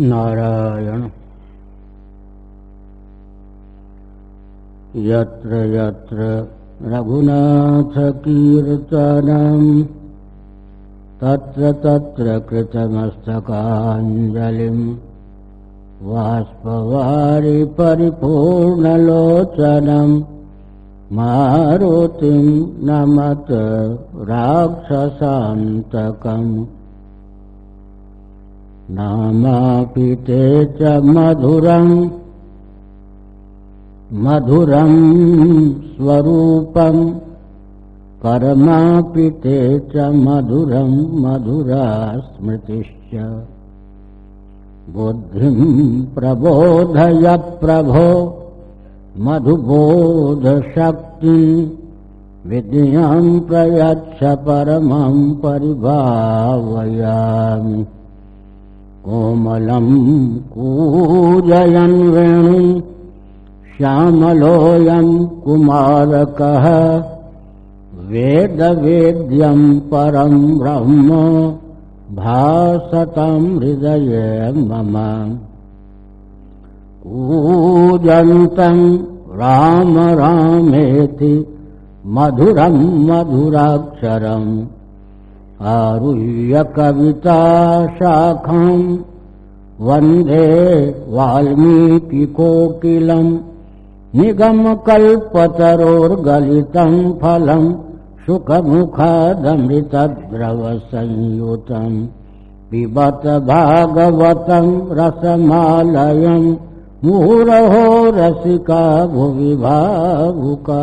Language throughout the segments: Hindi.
नारायण। यत्र यत्र रघुनाथकीर्तनम् तत्र तत्र कृतमस्तकाञ्जलिम् वाष्पवारि परिपूर्णलोचनम् मारुतिम् नमत राक्षसान्तकम् नामापि ते च मधुरम्। मधुरम् स्वरूपम्। परमापि ते च मधुरम् मधुरा स्मृतिश्च। बुद्धिम् प्रबोधय प्रभो। मधुबोधशक्ति। विद्याम् प्रयच्छ परमम् परिभावयामि कोमलम् कूजयन् वेणुम् श्यामलोऽयम् कुमारकः वेदवेद्यम् परम् ब्रह्म भासतम् हृदये मम। कूजन्तम् राम रामेति मधुरम् मधुराक्षरम् आरुह्य कविता शाखाम् वंदे वाल्मीकिकोकिलम् निगमकल्पतरोर्गलितम् फलम् सुखमुखादमृतद्रवसंयुतम् पिबत भागवतम् रसमालयम् मुहुरहो रसिका भुवि भावुका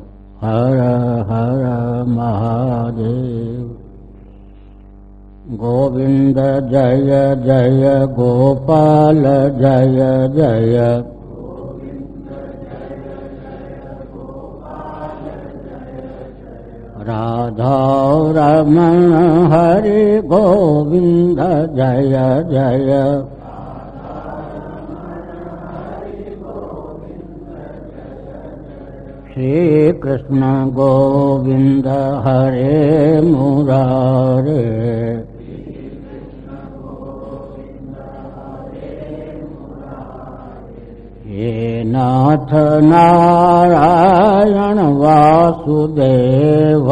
हर हर महादेव। गोविंद जय जय गोपाल जय जय। राधा रमण हरि गोविंद जय जय श्री कृष्ण गोविंद हरे मुरारे। हे नाथ नारायण वासुदेव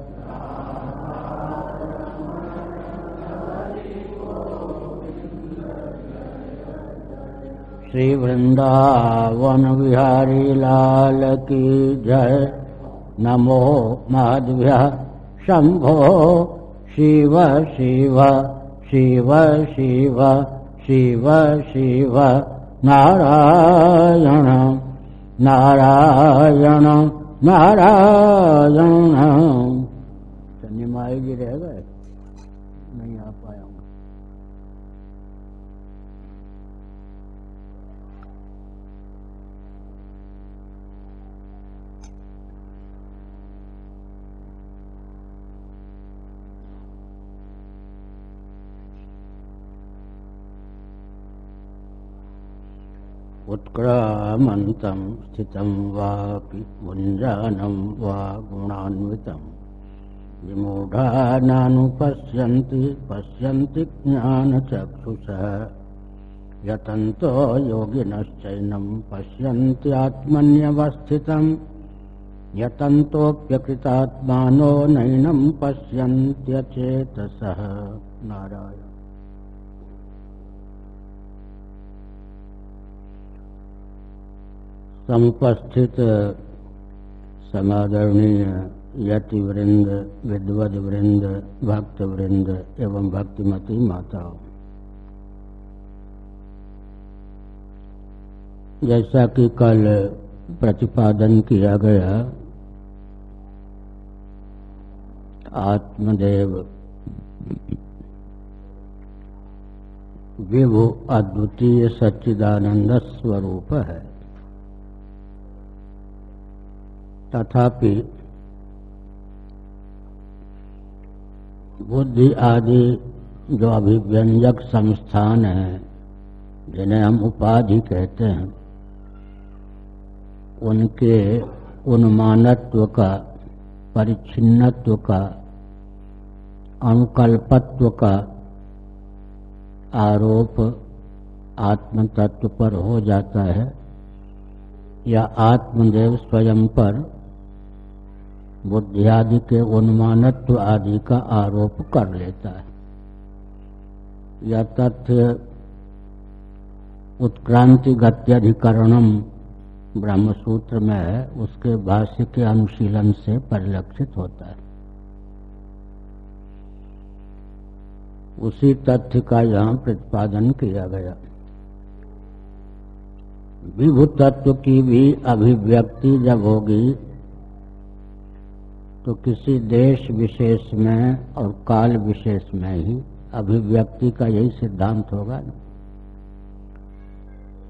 श्री वृंदावन बिहारी लाल की जय नमो माधव्य शंभो शिव शिव शिव शिव शिव शिव नारायण नारायण नारायण उत्क्रामन्तं स्थितं वापि भुञ्जानं वा गुणान्वितम् विमूढानानुपश्यन्ति पश्यन्ति ज्ञानचक्षुषः। यतन्तो योगिनश्चैनं पश्यन्त्यात्मन्यवस्थितम् यतन्तोऽप्यकृतात्मानो नैनं पश्यन्त्यचेतसः। नारायण समुपस्थित समादरणीय यति वृंद विद्वद वृंद भक्त वृंद एवं भक्तिमती माताओं। जैसा कि कल प्रतिपादन किया गया, आत्मदेव विभु अद्वितीय सच्चिदानंद स्वरूप है। तथापि बुद्धि आदि जो अभिव्यंजक संस्थान है, जिन्हें हम उपाधि कहते हैं, उनके उन्मानत्व का, परिच्छिन्नत्व का, अनुकल्पत्व का आरोप आत्म तत्व पर हो जाता है, या आत्मदेव स्वयं पर बुद्धि आदि के उन्मानत्व आदि का आरोप कर लेता है। यह तथ्य उत्क्रांति गत्यधिकरणम ब्रह्मसूत्र में है उसके भाष्य के अनुशीलन से परिलक्षित होता है। उसी तथ्य का यहाँ प्रतिपादन किया गया। विभु तत्व की भी अभिव्यक्ति जब होगी तो किसी देश विशेष में और काल विशेष में ही अभिव्यक्ति का यही सिद्धांत होगा ना।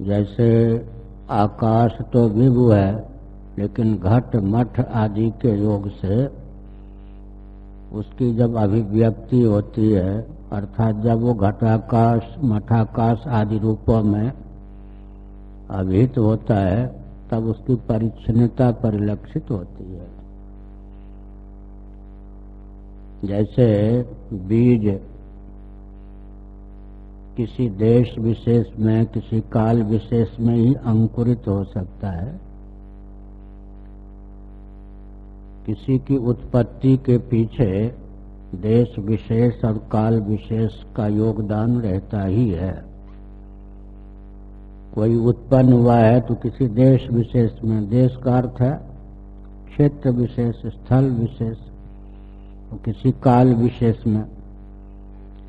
जैसे आकाश तो विभु है, लेकिन घट मठ आदि के योग से उसकी जब अभिव्यक्ति होती है, अर्थात जब वो घटाकाश, मठाकाश आदि रूपों में अभिहित होता है, तब उसकी परिच्छिन्नता परिलक्षित होती है। जैसे बीज किसी देश विशेष में, किसी काल विशेष में ही अंकुरित हो सकता है। किसी की उत्पत्ति के पीछे देश विशेष और काल विशेष का योगदान रहता ही है। कोई उत्पन्न हुआ है तो किसी देश विशेष में, देश का अर्थ है क्षेत्र विशेष, स्थल विशेष किसी काल विशेष में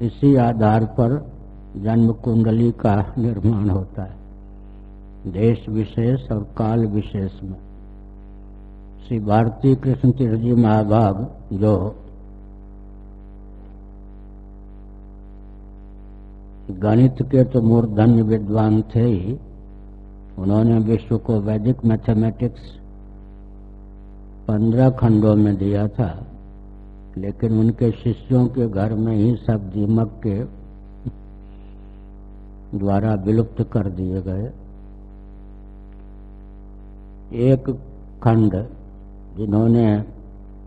इसी आधार पर जन्म कुंडली का निर्माण होता है। देश विशेष और काल विशेष में। श्री भारती कृष्ण तीर्थ जी महाभाग जो गणित के तो मूर्धन्य विद्वान थे ही, उन्होंने विश्व को वैदिक मैथमेटिक्स पंद्रह खंडों में दिया था। लेकिन उनके शिष्यों के घर में ही सब दीमक के द्वारा विलुप्त कर दिए गए। एक खंड जिन्होंने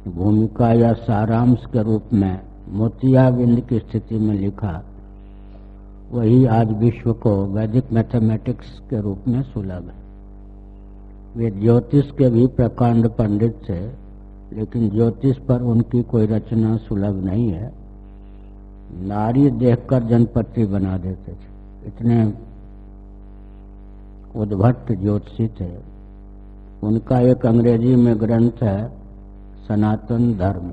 भूमिका या सारांश के रूप में मोतियाबिंद की स्थिति में लिखा, वही आज विश्व को वैदिक मैथमेटिक्स के रूप में सुलभ है। वे ज्योतिष के भी प्रकांड पंडित थे। लेकिन ज्योतिष पर उनकी कोई रचना सुलभ नहीं है। नारी देखकर जनपति बना देते थे। इतने उद्भट ज्योतिषी थे। उनका एक अंग्रेज़ी में ग्रंथ है, सनातन धर्म।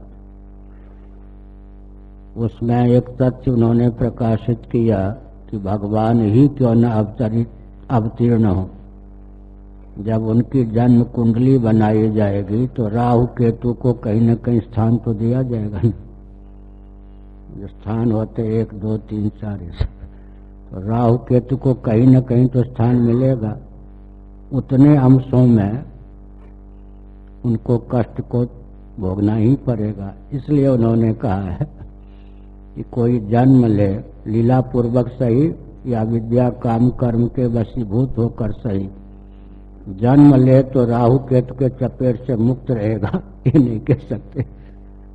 उसमें एक तथ्य उन्होंने प्रकाशित किया कि भगवान ही क्यों न अवतरित, अवतीर्ण हो। जब उनकी जन्म कुंडली बनाई जाएगी तो राहु केतु को कहीं न कहीं स्थान तो दिया जाएगा जो स्थान होते एक, दो, तीन, चार तो राहु केतु को कहीं न कहीं तो स्थान मिलेगा। उतने अंशों में उनको कष्ट को भोगना ही पड़ेगा। इसलिए उन्होंने कहा है कि कोई जन्म ले लीला पूर्वक सही या विद्या, काम, कर्म के वशीभूत होकर सही। जन्म ले तो राहु केतु के चपेट से मुक्त रहेगा। ये नहीं कह सकते।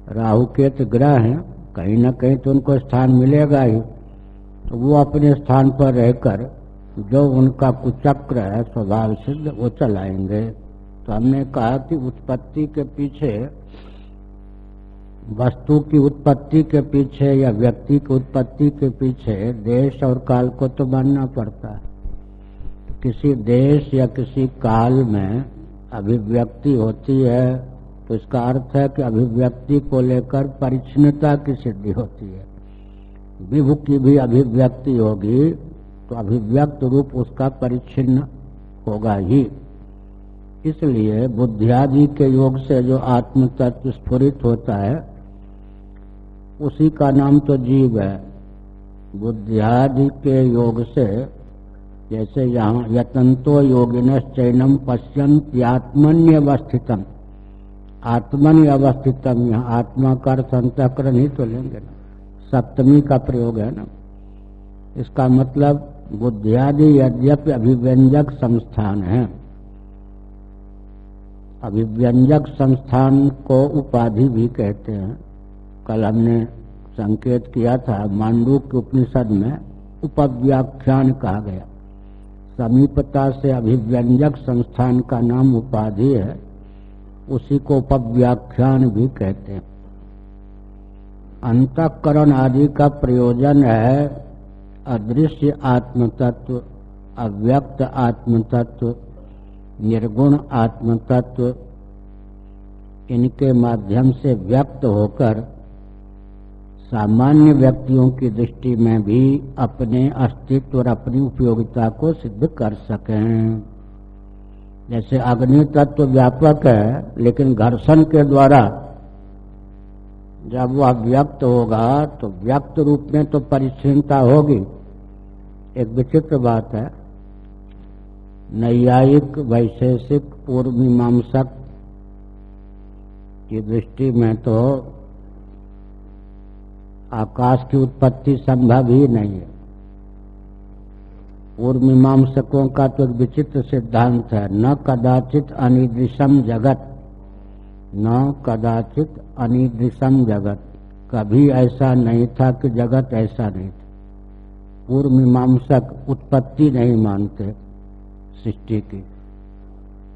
राहु केतु ग्रह हैं, कहीं ना कहीं तो उनको स्थान मिलेगा ही। तो वो अपने स्थान पर रहकर जो उनका कुचक्र है, स्वभाव सिद्ध, वो चलाएँगे। तो हमने कहा कि उत्पत्ति के पीछे, वस्तु की उत्पत्ति के पीछे या व्यक्ति की उत्पत्ति के पीछे, देश और काल को तो मानना पड़ता है। किसी देश या किसी काल में अभिव्यक्ति होती है तो इसका अर्थ है कि अभिव्यक्ति को लेकर परिच्छिता की सिद्धि होती है। विभु की भी अभिव्यक्ति होगी तो अभिव्यक्त रूप उसका परिच्छिन्न होगा ही। इसलिए बुद्धियादि के योग से जो आत्म तत्व स्फुरित होता है, उसी का नाम तो जीव है। बुद्धियादि के योग से जैसे यहाँ यतंतो योगिन चैनम पश्यंत आत्मन्य अवस्थितम यहाँ आत्मा का अंतकरण ही तो लेंगे ना। सप्तमी का प्रयोग है ना। इसका मतलब बुद्धियादि यद्यपि अभिव्यंजक संस्थान है। अभिव्यंजक संस्थान को उपाधि भी कहते हैं। कल हमने संकेत किया था, मांडू के उपनिषद में उपव्याख्यान कहा गया। समीपता से अभिव्यंजक संस्थान का नाम उपाधि है, उसी को उपव्याख्यान भी कहते हैं। अंतकरण आदि का प्रयोजन है अदृश्य आत्म तत्व अव्यक्त आत्म तत्व निर्गुण आत्म तत्व इनके माध्यम से व्यक्त होकर सामान्य व्यक्तियों की दृष्टि में भी अपने अस्तित्व और अपनी उपयोगिता को सिद्ध कर सकें। जैसे अग्नि तत्व व्यापक है, लेकिन घर्षण के द्वारा जब वह व्यक्त होगा तो व्यक्त रूप में तो परिच्छिन्नता होगी। एक विचित्र बात है, नैयायिक, वैशेषिक पूर्व मीमांसक की दृष्टि में तो आकाश की उत्पत्ति संभव ही नहीं है। पूर्व मीमांसकों का तो एक विचित्र सिद्धांत है, न कदाचित अनिदृशम जगत, न कदाचित अनिदृशम जगत। कभी ऐसा नहीं था कि जगत ऐसा नहीं था। पूर्व मीमांसक उत्पत्ति नहीं मानते सृष्टि की।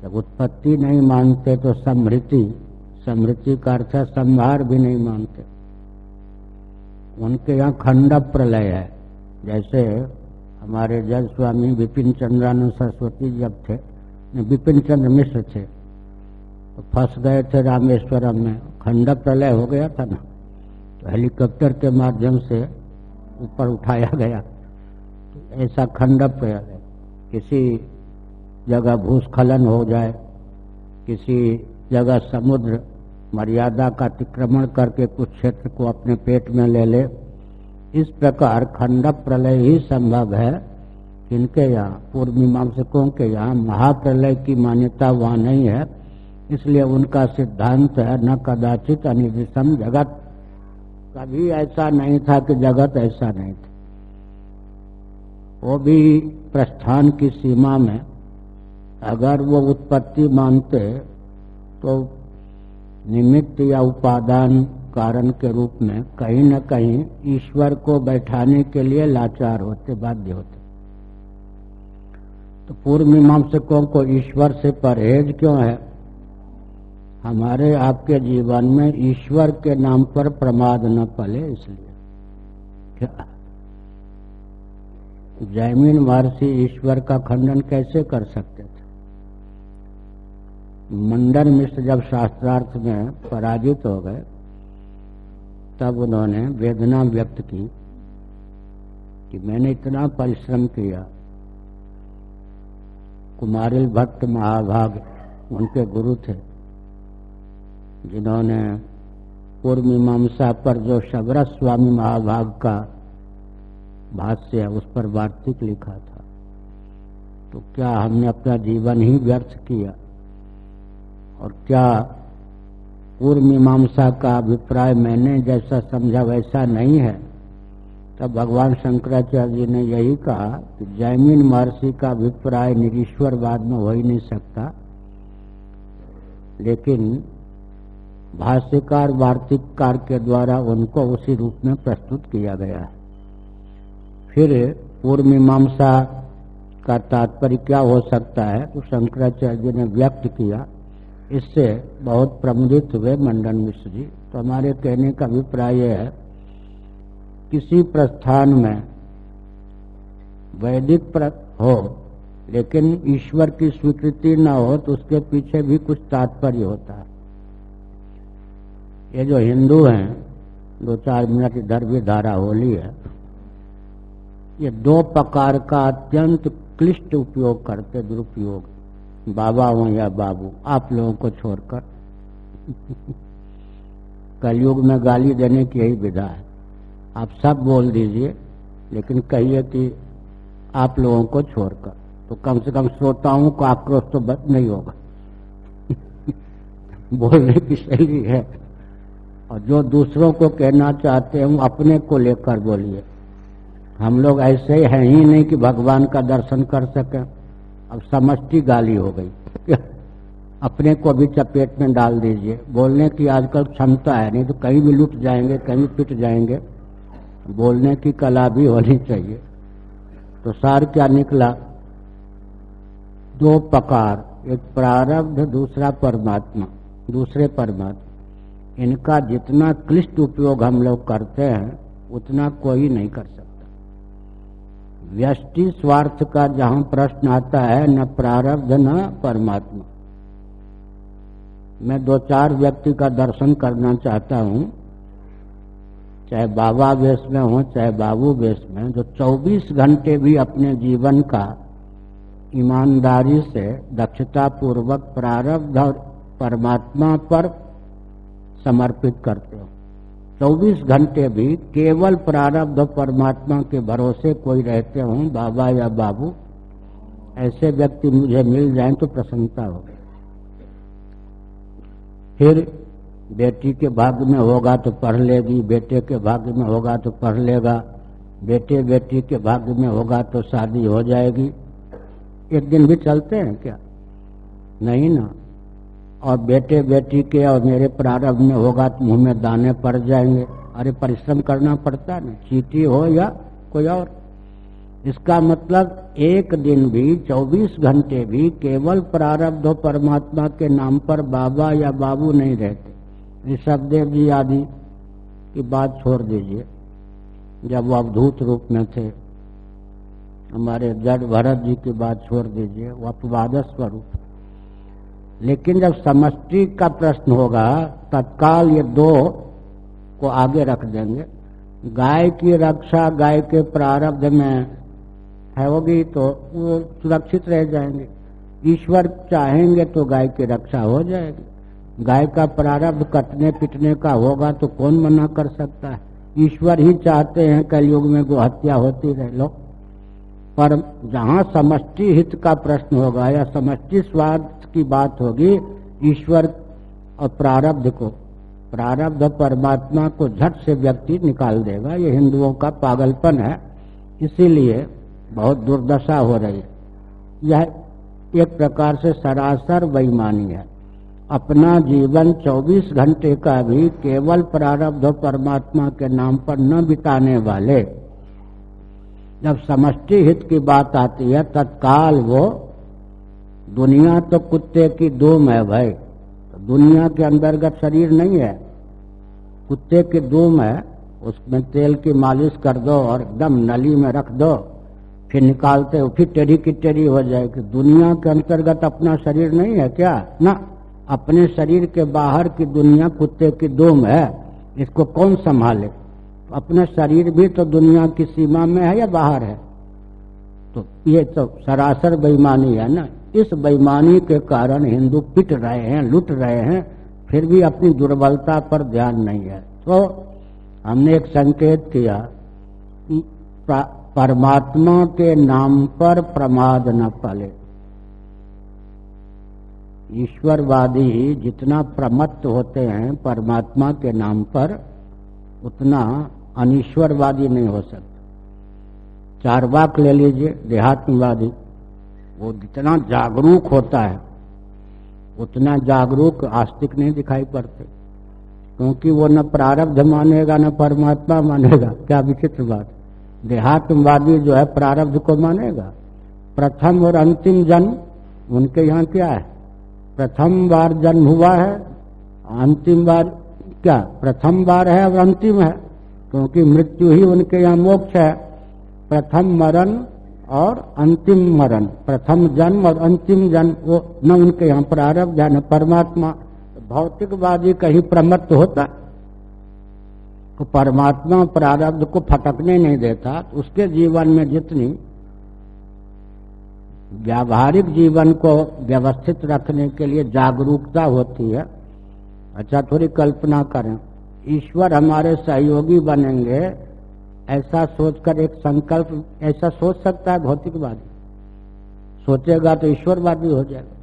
जब उत्पत्ति नहीं मानते तो समृति समृति का अर्थ संभार भी नहीं मानते। उनके यहाँ खंड प्रलय है। जैसे हमारे जज स्वामी विपिन चंद्रानंद सरस्वती जब थे विपिन चंद्र मिश्र थे तो फंस गए थे रामेश्वरम में। खंड प्रलय हो गया था ना तो हेलीकॉप्टर के माध्यम से ऊपर उठाया गया। तो ऐसा खंड प्रलय किसी जगह भूस्खलन हो जाए, किसी जगह समुद्र मर्यादा का अतिक्रमण करके कुछ क्षेत्र को अपने पेट में ले ले। इस प्रकार खंड प्रलय ही संभव है। इनके यहाँ, पूर्व मीमांसकों के यहाँ महाप्रलय की मान्यता वहाँ नहीं है। इसलिए उनका सिद्धांत है, न कदाचित अनिविषम जगत। कभी ऐसा नहीं था कि जगत ऐसा नहीं था। वो भी प्रस्थान की सीमा में। अगर वो उत्पत्ति मानते तो निमित्त या उपादान कारण के रूप में कहीं न कहीं ईश्वर को बैठाने के लिए लाचार होते, बाध्य होते। तो पूर्व मीमांसकों को ईश्वर से परहेज क्यों है? हमारे आपके जीवन में ईश्वर के नाम पर प्रमाद न पले इसलिए। क्या? जैमिन महर्षि ईश्वर का खंडन कैसे कर सकते? मंडन मिश्र जब शास्त्रार्थ में पराजित हो गए, तब उन्होंने वेदना व्यक्त की कि मैंने इतना परिश्रम किया। कुमारिल भट्ट महाभाग उनके गुरु थे, जिन्होंने पूर्व मीमांसा पर जो शबरस स्वामी महाभाग का भाष्य है, उस पर वार्तिक लिखा था। तो क्या हमने अपना जीवन ही व्यर्थ किया? और क्या पूर्व मीमांसा का अभिप्राय मैंने जैसा समझा वैसा नहीं है। तब भगवान शंकराचार्य जी ने यही कहा कि जैमिन महर्षि का अभिप्राय निरीश्वरवाद में हो ही नहीं सकता। लेकिन भाष्यकार, वार्तिककार के द्वारा उनको उसी रूप में प्रस्तुत किया गया है। फिर पूर्व मीमांसा का तात्पर्य क्या हो सकता है तो शंकराचार्य ने व्यक्त किया इससे बहुत प्रमुदित हुए मंडन मिश्र जी। तो हमारे कहने का अभिप्राय यह है, किसी प्रस्थान में वैदिक हो, लेकिन ईश्वर की स्वीकृति न हो तो उसके पीछे भी कुछ तात्पर्य होता है। ये जो हिंदू हैं, दो चार मिनट इधर भी धारा होली है, ये दो प्रकार का अत्यंत क्लिष्ट उपयोग करते दुरुपयोग। बाबा हो या बाबू, आप लोगों को छोड़कर। कलयुग में गाली देने की यही विधा है। आप सब बोल दीजिए, लेकिन कहिए कि आप लोगों को छोड़कर। तो कम से कम श्रोताओं को आक्रोश तो नहीं होगा। बोलने की शैली है। और जो दूसरों को कहना चाहते हैं, वो अपने को लेकर बोलिए। हम लोग ऐसे हैं ही नहीं कि भगवान का दर्शन कर सके। अब समष्टि गाली हो गई। अपने को भी चपेट में डाल दीजिए। बोलने की आजकल क्षमता है नहीं तो कहीं भी लुट जाएँगे, कहीं पिट जाएँगे। बोलने की कला भी होनी चाहिए। तो सार क्या निकला? दो प्रकार एक प्रारब्ध, दूसरा परमात्मा, दूसरे परमात्मा। इनका जितना क्लिष्ट उपयोग हम लोग करते हैं, उतना कोई नहीं कर सकता। व्यष्टि स्वार्थ का जहाँ प्रश्न आता है, न प्रारब्ध, न परमात्मा। मैं दो चार व्यक्ति का दर्शन करना चाहता हूँ, चाहे बाबा वेश में हो, चाहे बाबू वेश में, जो 24 घंटे भी अपने जीवन का ईमानदारी से दक्षता पूर्वक प्रारब्ध और परमात्मा पर समर्पित करते हो। 24 घंटे भी केवल प्रारब्ध परमात्मा के भरोसे कोई रहते हो, बाबा या बाबू, ऐसे व्यक्ति मुझे मिल जाएँ तो प्रसन्नता हो फिर बेटी के भाग्य में होगा तो पढ़ लेगी, बेटे के भाग्य में होगा तो पढ़ लेगा, बेटे बेटी के भाग्य में होगा तो शादी हो जाएगी। एक दिन भी चलते हैं क्या? नहीं ना। और बेटे बेटी के और मेरे प्रारंभ में होगा तो मुँह में दाने पड़ जाएँगे। अरे परिश्रम करना पड़ता ना। चीटी हो या कोई और। इसका मतलब एक दिन भी 24 घंटे भी केवल प्रारब्ध हो परमात्मा के नाम पर बाबा या बाबू नहीं रहते। ऋषभदेव जी आदि की बात छोड़ दीजिए। जब वो अवधूत रूप में थे, हमारे जड़ भरत जी की बात छोड़ दीजिए। वो अपवाद स्वरूप लेकिन जब समष्टि का प्रश्न होगा, तत्काल ये दो को आगे रख देंगे। गाय की रक्षा, गाय के प्रारब्ध में है होगी तो वो सुरक्षित रह जाएँगे। ईश्वर चाहेंगे तो गाय की रक्षा हो जाएगी। गाय का प्रारब्ध कटने पिटने का होगा तो कौन मना कर सकता है? ईश्वर ही चाहते हैं कलयुग में गो हत्या होती रहे लोग पर जहाँ समष्टि हित का प्रश्न होगा या समष्टि स्वार्थ की बात होगी ईश्वर और प्रारब्ध को। प्रारब्ध परमात्मा को झट से व्यक्ति निकाल देगा। ये हिंदुओं का पागलपन है, इसीलिए बहुत दुर्दशा हो रही है। यह एक प्रकार से सरासर वैमानी है। अपना जीवन 24 घंटे का भी केवल प्रारब्ध परमात्मा के नाम पर न बिताने वाले। जब समष्टि हित की बात आती है, तत्काल वो दुनिया तो कुत्ते की दुम है भाई। दुनिया के अंतर्गत शरीर नहीं है। कुत्ते की दुम है, उसमें तेल की मालिश कर दो और एकदम नली में रख दो, फिर निकालते हो, फिर टेढ़ी की टेढ़ी हो जाएगी। दुनिया के अंतर्गत अपना शरीर नहीं है क्या? ना, अपने शरीर के बाहर की दुनिया कुत्ते की दुम है। इसको कौन संभाले? अपना शरीर भी तो दुनिया की सीमा में है या बाहर है? तो ये तो सरासर बेईमानी है ना। इस बेईमानी के कारण हिंदू पिट रहे हैं, लुट रहे हैं, फिर भी अपनी दुर्बलता पर ध्यान नहीं है। तो हमने एक संकेत किया कि परमात्मा के नाम पर प्रमाद न पले। ईश्वरवादी ही जितना प्रमत्त होते हैं परमात्मा के नाम पर, उतना अनिश्वरवादी नहीं हो सकता। चार वाक ले लीजिए, देहात्मवादी। वो जितना जागरूक होता है, उतना जागरूक आस्तिक नहीं दिखाई पड़ते। क्योंकि वो न प्रारब्ध मानेगा, न परमात्मा मानेगा। क्या विचित्र बात। देहात्मवादी जो है, प्रारब्ध को मानेगा। प्रथम और अंतिम जन्म उनके यहाँ क्या है? प्रथम बार जन्म हुआ है, अंतिम बार क्या? प्रथम बार है और अंतिम है। क्योंकि मृत्यु ही उनके यहाँ मोक्ष है। प्रथम मरण और अंतिम मरण, प्रथम जन्म और अंतिम जन्म, वो न उनके यहाँ प्रारब्ध है, न परमात्मा। भौतिकवादी कहीं प्रमत्त होता तो परमात्मा प्रारब्ध को फटकने नहीं देता उसके जीवन में जितनी व्यावहारिक जीवन को व्यवस्थित रखने के लिए जागरूकता होती है अच्छा थोड़ी कल्पना करें। ईश्वर हमारे सहयोगी बनेंगे ऐसा सोचकर एक संकल्प, ऐसा सोच सकता है भौतिकवादी। सोचेगा तो ईश्वरवादी हो जाएगा।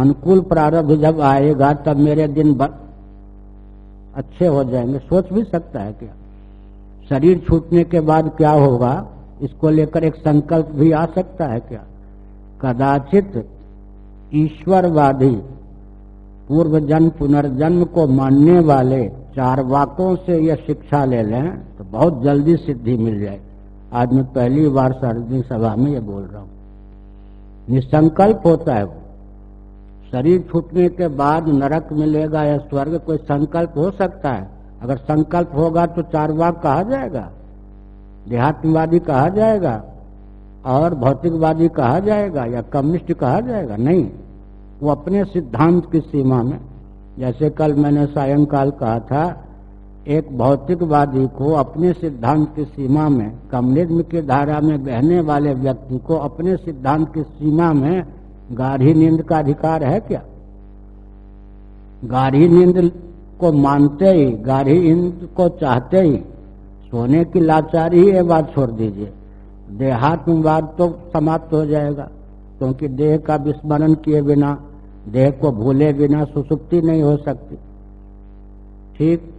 अनुकूल प्रारब्ध जब आएगा, तब मेरे दिन अच्छे हो जाएँगे। सोच भी सकता है क्या? शरीर छूटने के बाद क्या होगा? इसको लेकर एक संकल्प भी आ सकता है क्या? कदाचित ईश्वरवादी पूर्व जन्म पुनर्जन्म को मानने वाले चार वाकों से यह शिक्षा ले लें। बहुत जल्दी सिद्धि मिल जाए। आज मैं पहली बार सार्वजनिक सभा में ये बोल रहा हूँ। निसंकल्प होता है वो। शरीर छूटने के बाद नरक मिलेगा या स्वर्ग, कोई संकल्प हो सकता है। अगर संकल्प होगा तो चार वाक कहा जाएगा। देहात्मवादी कहा जाएगा। और भौतिकवादी कहा जाएगा या कम्युनिस्ट कहा जाएगा? नहीं। वो अपने सिद्धांत की सीमा में। जैसे कल मैंने सायंकाल कहा था एक भौतिकवादी को अपने सिद्धांत की सीमा में, कम्युनिज्म की धारा में बहने वाले व्यक्ति को अपने सिद्धांत की सीमा में गाढ़ी नींद का अधिकार है क्या? गाढ़ी नींद को मानते ही, गाढ़ी नींद को चाहते ही, सोने की लाचारी ही ये बात छोड़ दीजिए। देहात्मवाद तो समाप्त हो जाएगा, क्योंकि देह का विस्मरण किए बिना, देह को भूले बिना सुसुप्ति नहीं हो सकती। ठीक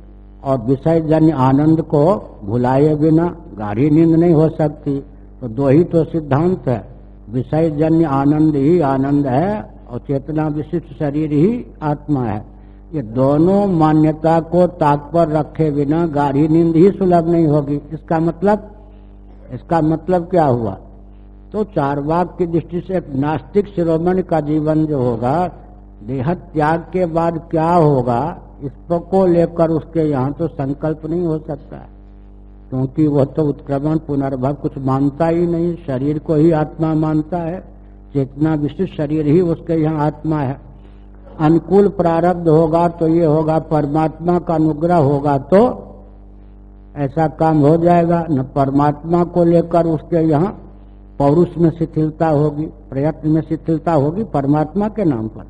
और विषय जन्य आनंद को भुलाए बिना गाढ़ी नींद नहीं हो सकती। तो दो ही तो सिद्धांत है। विषय जन्य आनंद ही आनंद है और चेतना विशिष्ट शरीर ही आत्मा है। ये दोनों मान्यता को ताक पर रखे बिना गाढ़ी नींद ही सुलभ नहीं होगी। इसका मतलब इसका मतलब क्या हुआ? तो चार वाक की दृष्टि से नास्तिक शिरोमणि का जीवन जो होगा, देह त्याग के बाद क्या होगा? इस को लेकर उसके यहाँ तो संकल्प नहीं हो सकता। क्योंकि वह तो उत्क्रमण, पुनर्भव कुछ मानता ही नहीं, शरीर को ही आत्मा मानता है। चेतना विशिष्ट शरीर ही उसके यहाँ आत्मा है। अनुकूल प्रारब्ध होगा तो ये होगा, परमात्मा का अनुग्रह होगा तो ऐसा काम हो जाएगा। न परमात्मा को लेकर उसके यहाँ पौरुष में शिथिलता होगी, प्रयत्न में शिथिलता होगी, परमात्मा के नाम पर,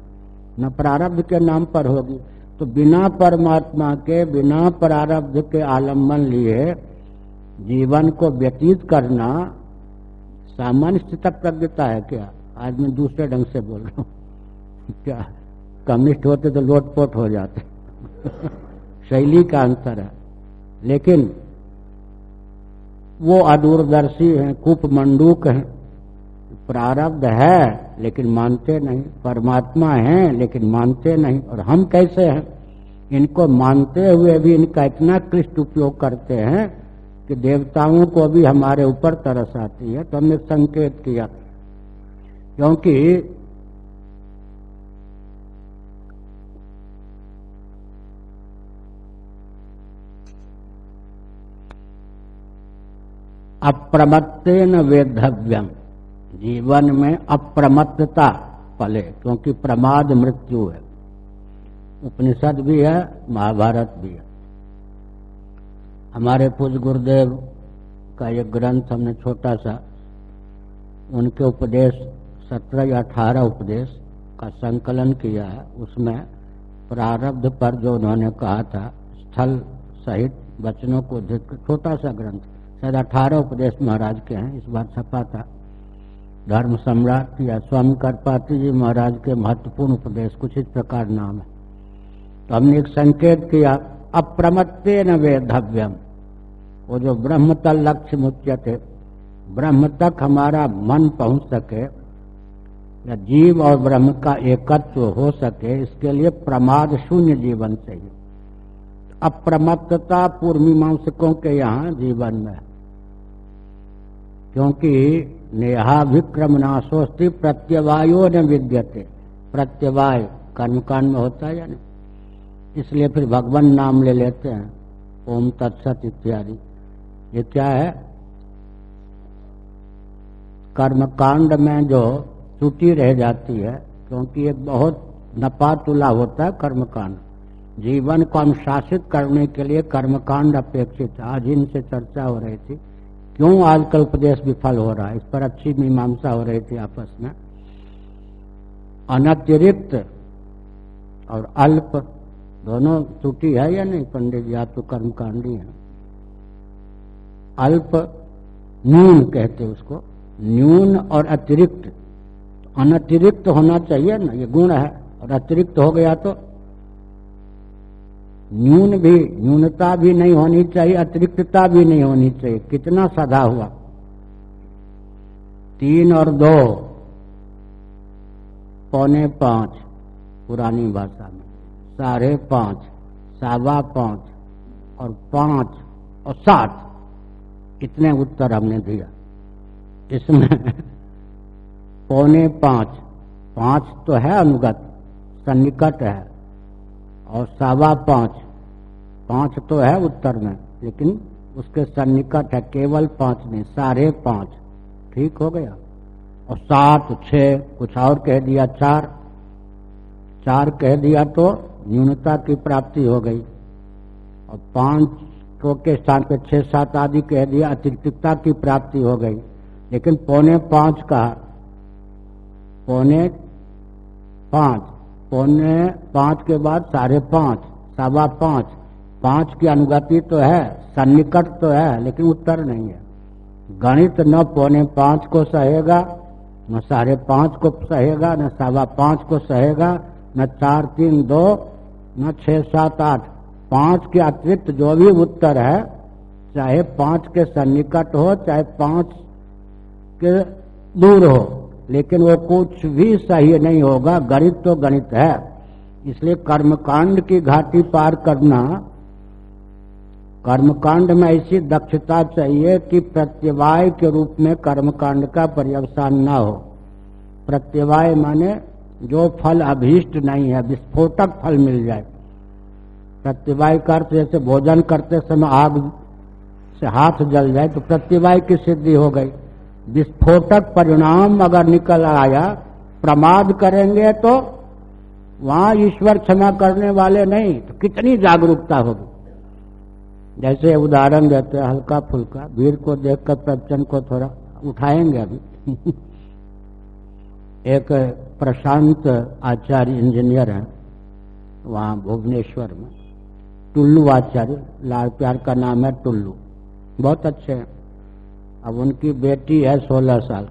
न प्रारब्ध के नाम पर होगी। तो बिना परमात्मा के, बिना प्रारब्ध के आलंबन लिए जीवन को व्यतीत करना सामान्य स्थित प्रज्ञता है क्या? आज मैं दूसरे ढंग से बोल रहा हूँ। क्या कम्युनिस्ट होते तो लोटपोट हो जाते। शैली का अंतर है। लेकिन वो अदूरदर्शी हैं कुप मंडूक हैं। प्रारब्ध है, लेकिन मानते नहीं। परमात्मा है, लेकिन मानते नहीं। और हम कैसे हैं? इनको मानते हुए भी इनका इतना क्लिष्ट उपयोग करते हैं कि देवताओं को भी हमारे ऊपर तरस आती है। तो हमने संकेत किया। क्योंकि अप्रमत्तेन वेधव्यम जीवन में अप्रमत्तता पले क्योंकि प्रमाद मृत्यु है। उपनिषद भी है, महाभारत भी है। हमारे पूज गुरुदेव का एक ग्रंथ हमने छोटा सा, उनके उपदेश, सत्रह या अठारह उपदेश का संकलन किया है। उसमें प्रारब्ध पर जो उन्होंने कहा था, स्थल सहित वचनों को छोटा सा ग्रंथ। शायद अठारह उपदेश महाराज के हैं, इस बार छपा था। धर्म सम्राट या स्वामी करपाती जी महाराज के महत्वपूर्ण उपदेश कुछ इस प्रकार नाम है। तो हमने एक संकेत किया, अप्रमत्ते न वेधव्यम। वो जो ब्रह्म तल लक्ष्य मुच्य थे, ब्रह्म तक हमारा मन पहुँच सके, या जीव और ब्रह्म का एकत्व हो सके, इसके लिए प्रमाद शून्य जीवन चाहिए। अप्रमत्तता पूर्व मीमांसकों के यहाँ जीवन में क्योंकि नेहा विक्रम नाशोस्ती प्रत्यवायो न विद्यते। प्रत्यवाय कर्मकांड में होता है या नहीं? इसलिए फिर भगवान नाम ले लेते हैं, ओम तत्सत इत्यादि। ये क्या है? कर्मकांड में जो त्रुटि रह जाती है, क्योंकि एक बहुत नपातुला होता है कर्मकांड जीवन को अनुशासित करने के लिए कर्मकांड अपेक्षित आज इनसे चर्चा हो रही थी। क्यों आजकल उपदेश विफल हो रहा है। इस पर अच्छी मीमांसा हो रही थी आपस में। अनतिरिक्त और अल्प, दोनों त्रुटि है या नहीं? पंडित जी, आप तो कर्मकांडी हैं अल्प न्यून कहते उसको। न्यून और अतिरिक्त। अनतिरिक्त होना चाहिए ना, ये गुण है। और अतिरिक्त हो गया तो न्यून भी, न्यूनता भी नहीं होनी चाहिए, अतिरिक्तता भी नहीं होनी चाहिए। कितना सदा हुआ? तीन और दो, पौने पाँच, पुरानी भाषा में। साढ़े पाँच, सावा पाँच, और पाँच, और सात इतने उत्तर हमने दिया। इसमें पौने पाँच पाँच तो है अनुगत, सन्निकट है। और सवा पाँच। पाँच तो है उत्तर में, लेकिन उसके सन्निकट है केवल पाँच नहीं, साढ़े पाँच। ठीक हो गया? और सात छ कुछ और कह दिया, चार। चार कह दिया तो न्यूनता की प्राप्ति हो गई। और पाँच को के स्थान पे छह, सात आदि कह दिया, अतिरिक्तता की प्राप्ति हो गई। लेकिन पौने पाँच का पौने पाँच। पौने पाँच के बाद साढ़े पाँच, सवा पाँच। पाँच की अनुगति तो है, सन्निकट तो है, लेकिन उत्तर नहीं है। गणित न पौने पाँच को सहेगा, न साढ़े पाँच को सहेगा, न सवा पाँच को सहेगा, न चार तीन दो, न छह सात आठ। पाँच के अतिरिक्त जो भी उत्तर है, चाहे पाँच के सन्निकट हो, चाहे पाँच के दूर हो लेकिन वो कुछ भी सही नहीं होगा, गणित तो गणित है। इसलिए कर्मकांड की घाटी पार करना, कर्मकांड में ऐसी दक्षता चाहिए कि प्रत्यवाय के रूप में कर्मकांड का पर्यवसान न हो। प्रत्यवाय माने जो फल अभीष्ट नहीं है, विस्फोटक फल मिल जाए। प्रत्यवाय का अर्थ जैसे भोजन करते समय आग से हाथ जल जाए तो प्रत्यवाय की सिद्धि हो गई। विस्फोटक परिणाम अगर निकल आया, प्रमाद करेंगे तो वहाँ ईश्वर क्षमा करने वाले नहीं तो कितनी जागरूकता होगी? जैसे उदाहरण देते हल्का फुल्का, भीड़ को देखकर प्रवचन को थोड़ा उठाएँगे अभी। एक प्रशांत आचार्य इंजीनियर है, वहाँ भुवनेश्वर में, टुल्लू आचार्य, लाल प्यार का नाम है टुल्लू, बहुत अच्छे हैं। अब उनकी बेटी है सोलह साल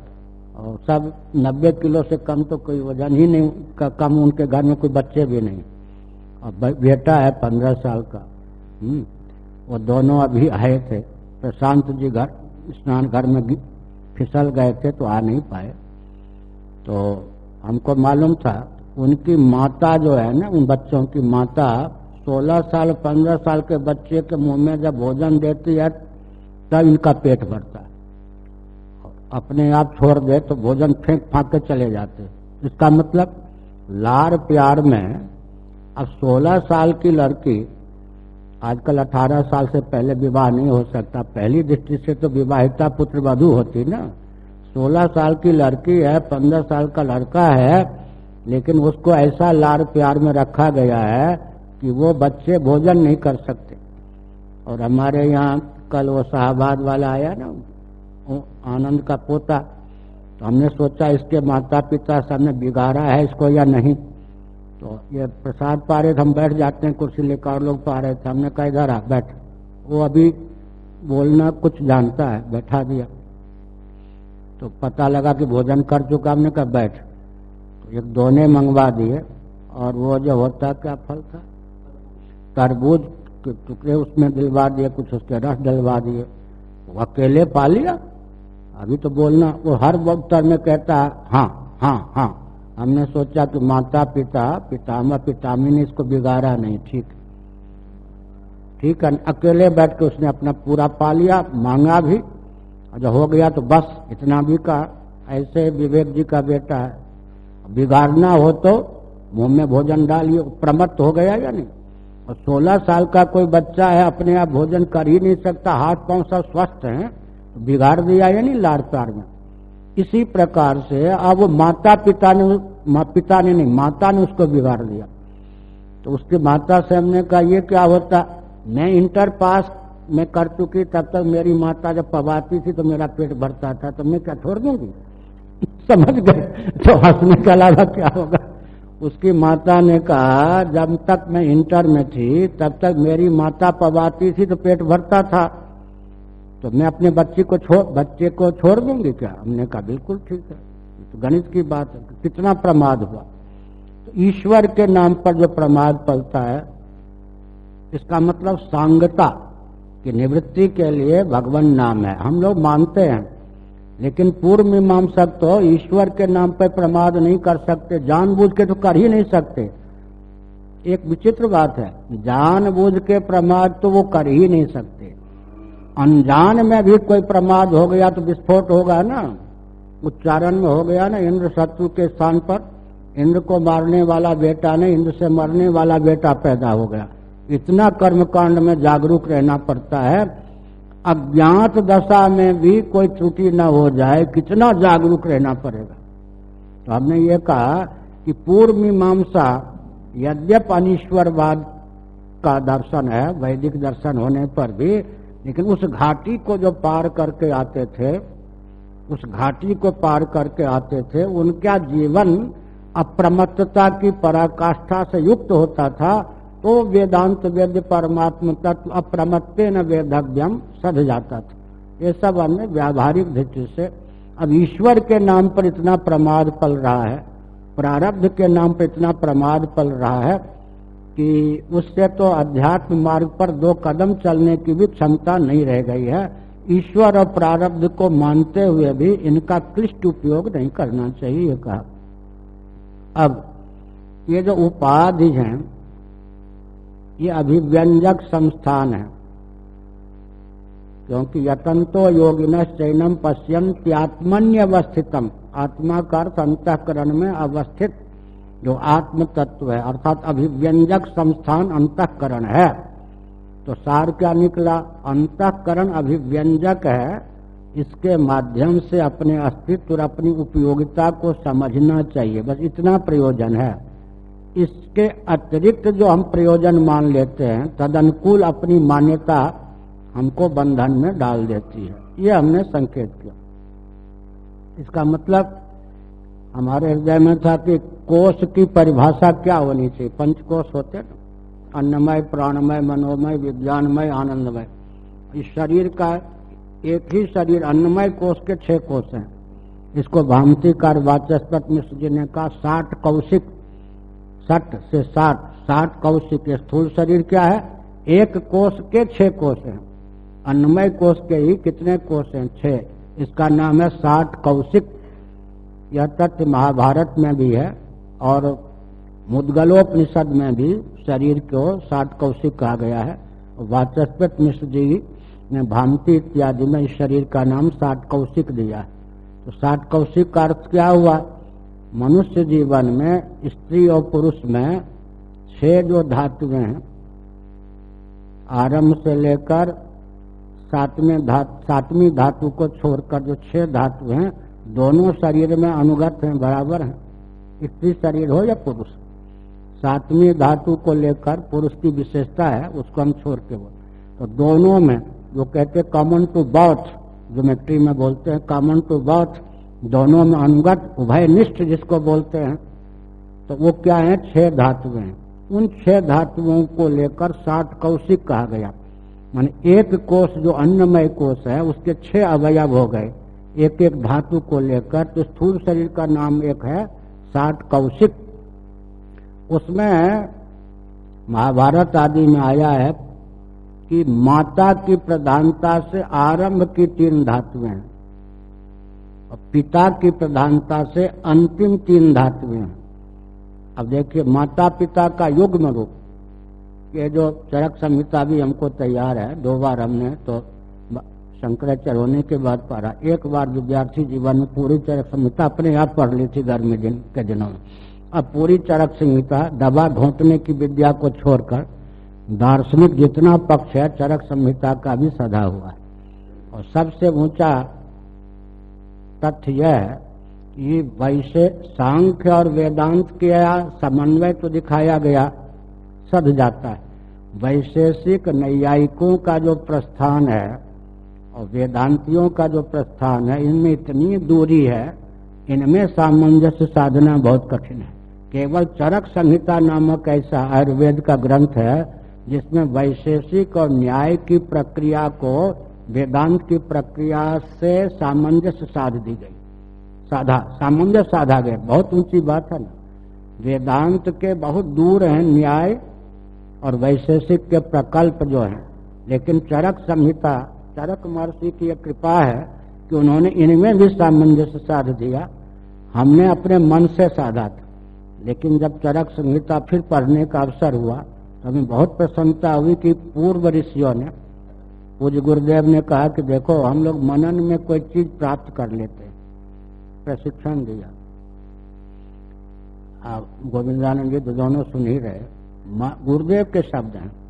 और सब नब्बे किलो से कम तो कोई वज़न ही नहीं का कम उनके घर में कोई बच्चे भी नहीं। और बेटा है पंद्रह साल का। हम्म, वो दोनों अभी आए थे। प्रशांत जी घर स्नान घर में फिसल गए थे तो आ नहीं पाए। तो हमको मालूम था उनकी माता जो है ना उन बच्चों की माता सोलह साल पंद्रह साल के बच्चे के मुँह में जब भोजन देती है तब इनका पेट भरता है। अपने आप छोड़ दे तो भोजन फेंक फाक के चले जाते। इसका मतलब लार प्यार में अब 16 साल की लड़की, आजकल 18 साल से पहले विवाह नहीं हो सकता। पहली दृष्टि से तो विवाहिता पुत्र वधु होती ना। 16 साल की लड़की है 15 साल का लड़का है, लेकिन उसको ऐसा लार प्यार में रखा गया है कि वो बच्चे भोजन नहीं कर सकते। और हमारे यहाँ कल वो शाहबाद वाला आया ना आनंद का पोता। तो हमने सोचा इसके माता पिता सबने बिगाड़ा है इसको या नहीं। तो ये प्रसाद पा रहे थे हम बैठ जाते हैं, कुर्सी लेकर और लोग पा रहे थे हमने कहा, इधर आ, बैठ। वो अभी बोलना कुछ जानता है, बैठा दिया तो पता लगा कि भोजन कर चुका, हमने कहा, बैठ। तो एक दोने मंगवा दिए, और वो जो होता, क्या फल था? तरबूज के टुकड़े उसमें दिलवा दिए, कुछ उसके रस दिलवा दिए। वो अकेले पा लिया? अभी तो बोलना, वो हर उत्तर में कहता, है हाँ हाँ। हमने सोचा कि माता पिता पितामी ने इसको बिगाड़ा नहीं, ठीक। ठीक है, अकेले बैठ के उसने अपना पूरा पा लिया, मांगा भी। जो हो गया तो बस, इतना भी कहा, ऐसे विवेक जी का बेटा है। बिगाड़ना हो तो मुँह में भोजन डालिए प्रमत्त हो गया या नहीं? और सोलह साल का कोई बच्चा है, अपने आप भोजन कर ही नहीं सकता हाथ पाँव सब स्वस्थ हैं। बिगाड़ दिया या नहीं लाड़ प्यार में। इसी प्रकार से अब माता पिता ने मा, पिता ने नहीं माता ने उसको बिगाड़ दिया। तो उसकी माता से हमने कहा ये क्या होता? मैं इंटर पास मैं कर चुकी तब तक मेरी माता जब पवाती थी तो मेरा पेट भरता था तो मैं क्या छोड़ दूँगी? समझ गए? तो हंसने के अलावा क्या होगा? उसकी माता ने कहा जब तक मैं इंटर में थी तब तक मेरी माता पवाती थी तो पेट भरता था। तो मैं अपने बच्चे को छोड़, बच्चे को छोड़ दूँगी क्या? हमने कहा, बिल्कुल ठीक है। तो गणित की बात है। कितना प्रमाद हुआ? तो ईश्वर के नाम पर जो प्रमाद पलता है, इसका मतलब सांगता की निवृत्ति के लिए भगवान नाम है। हम लोग मानते हैं, लेकिन पूर्व मीमांसक तो ईश्वर के नाम पर प्रमाद नहीं कर सकते, जानबूझ के तो कर ही नहीं सकते। एक विचित्र बात है, जानबूझ के प्रमाद तो वो कर ही नहीं सकते। अनजान में भी कोई प्रमाद हो गया तो विस्फोट होगा ना। उच्चारण में हो गया ना इंद्र शत्रु के स्थान पर। इंद्र को मारने वाला बेटा ने इंद्र से मरने वाला बेटा पैदा हो गया। इतना कर्मकांड में जागरूक रहना पड़ता है। अज्ञात दशा में भी कोई त्रुटि न हो जाए, कितना जागरूक रहना पड़ेगा। तो हमने ये कहा कि पूर्व मीमांसा यद्यप अनिश्वरवाद का दर्शन है, वैदिक दर्शन होने पर भी लेकिन उस घाटी को जो पार करके आते थे, उस घाटी को पार करके आते थे, उनका जीवन अप्रमत्तता की पराकाष्ठा से युक्त होता था तो वेदांत वेद परमात्म तत्व अप्रमत्ते न वेदव्यम सध जाता था। ये सब हमने व्यावहारिक दृष्टि से, अब ईश्वर के नाम पर इतना प्रमाद पल रहा है, प्रारब्ध के नाम पर इतना प्रमाद पल रहा है कि उससे तो अध्यात्म मार्ग पर दो कदम चलने की भी क्षमता नहीं रह गई है। ईश्वर और प्रारब्ध को मानते हुए भी इनका क्लिष्ट उपयोग नहीं करना चाहिए कहा। अब, ये जो उपाधि है, ये अभिव्यंजक संस्थान है। क्योंकि यतंतो योगिन चैनम पश्यंत्यात्मन्य अवस्थितम आत्मा का अर्थ अंतकरण में अवस्थित जो आत्म तत्व है, अर्थात अभिव्यंजक संस्थान अंतकरण है तो सार क्या निकला? अंतकरण अभिव्यंजक है, इसके माध्यम से अपने अस्तित्व और अपनी उपयोगिता को समझना चाहिए। बस इतना प्रयोजन है। इसके अतिरिक्त जो हम प्रयोजन मान लेते हैं, तदनुकूल अपनी मान्यता हमको बंधन में डाल देती है। ये हमने संकेत किया। इसका मतलब हमारे हृदय में था कि कोष की परिभाषा क्या होनी चाहिए? पंच पंचकोश होते ना? अन्नमय, प्राणमय, मनोमय, विज्ञानमय, आनंदमय। इस शरीर का एक ही शरीर, अन्नमय कोष के छह कोष हैं। इसको भामतीकार वाचस्पत मिश्र जी ने कहा, साठ कौशिक, सठ से साठ साठ कौशिक स्थूल शरीर क्या है? एक कोष के छह कोष हैं। अन्नमय कोष के ही कितने कोष हैं? छह। इसका नाम है साठ कौशिक। यह तथ्य महाभारत में भी है और मुदगलोपनिषद में भी शरीर को साठ कौशिक कहा गया है। वाचस्पत मिश्र जी ने भांति इत्यादि में इस शरीर का नाम साठ कौशिक दिया है। तो साठ कौशिक का अर्थ क्या हुआ? मनुष्य जीवन में स्त्री और पुरुष में छह जो धातुएँ हैं, आरंभ से लेकर सातवें धातु सातवीं धातु को छोड़कर जो छह धातु हैं दोनों शरीर में अनुगत हैं, बराबर हैं। स्त्री शरीर हो या पुरुष? सातवीं धातु को लेकर पुरुष की विशेषता है, उसको हम छोड़ के बोल तो दोनों में जो कहते हैं कॉमन टू बर्थ ज्योमेट्री में बोलते हैं कॉमन टू बर्थ दोनों में अनुगत उभय निष्ठ जिसको बोलते हैं तो वो क्या है? छह धातुएँ हैं। उन छह धातुओं को लेकर साठ कौशिक कहा गया। मान एक कोष जो अन्नमय कोष है, उसके छह अवयव हो गए। एक एक धातु को लेकर तो स्थूल शरीर का नाम एक है साठ कौशिक। उसमें महाभारत आदि में आया है कि माता की प्रधानता से आरंभ की तीन धातुएँ और पिता की प्रधानता से अंतिम तीन धातुएँ अब देखिए माता पिता का युग्म रूप, ये जो चरक संहिता भी हमको तैयार है, दो बार हमने तो शंकराचार्य होने के बाद पढ़ा एक बार विद्यार्थी जीवन में पूरी चरक संहिता अपने आप पढ़ ली थी गर्मी दिन के दिनों में। अब पूरी चरक संहिता, दबा घोटने की विद्या को छोड़कर दार्शनिक जितना पक्ष है, चरक संहिता का भी सदा हुआ है। और सबसे ऊँचा तथ्य यह है कि वैसे सांख्य और वेदांत के समन्वय तो दिखाया गया, सद जाता है। वैशेषिक नैयायिकों का जो प्रस्थान है और वेदांतियों का जो प्रस्थान है, इनमें इतनी दूरी है, इनमें सामंजस्य साधना बहुत कठिन है। केवल चरक संहिता नामक ऐसा आयुर्वेद का ग्रंथ है, जिसमें वैशेषिक और न्याय की प्रक्रिया को, वेदांत की प्रक्रिया से सामंजस्य साध दी गई। साधा, सामंजस्य साधा गया। बहुत ऊँची बात है ना। वेदांत के बहुत दूर है न्याय और वैशेषिक के प्रकल्प जो है। लेकिन चरक संहिता चरक महर्षि की एक कृपा है कि उन्होंने इनमें भी सामंजस्य साध दिया। हमने अपने मन से साधा था। लेकिन जब चरक संहिता फिर पढ़ने का अवसर हुआ तो हमें बहुत प्रसन्नता हुई कि पूर्व ऋषियों ने, पूज्य गुरुदेव ने कहा कि देखो, हम लोग मनन में कोई चीज़ प्राप्त कर लेते प्रशिक्षण दिया। अब गोविंदानंद जी तो दोनों सुन ही रहे गुरुदेव के शब्द हैं।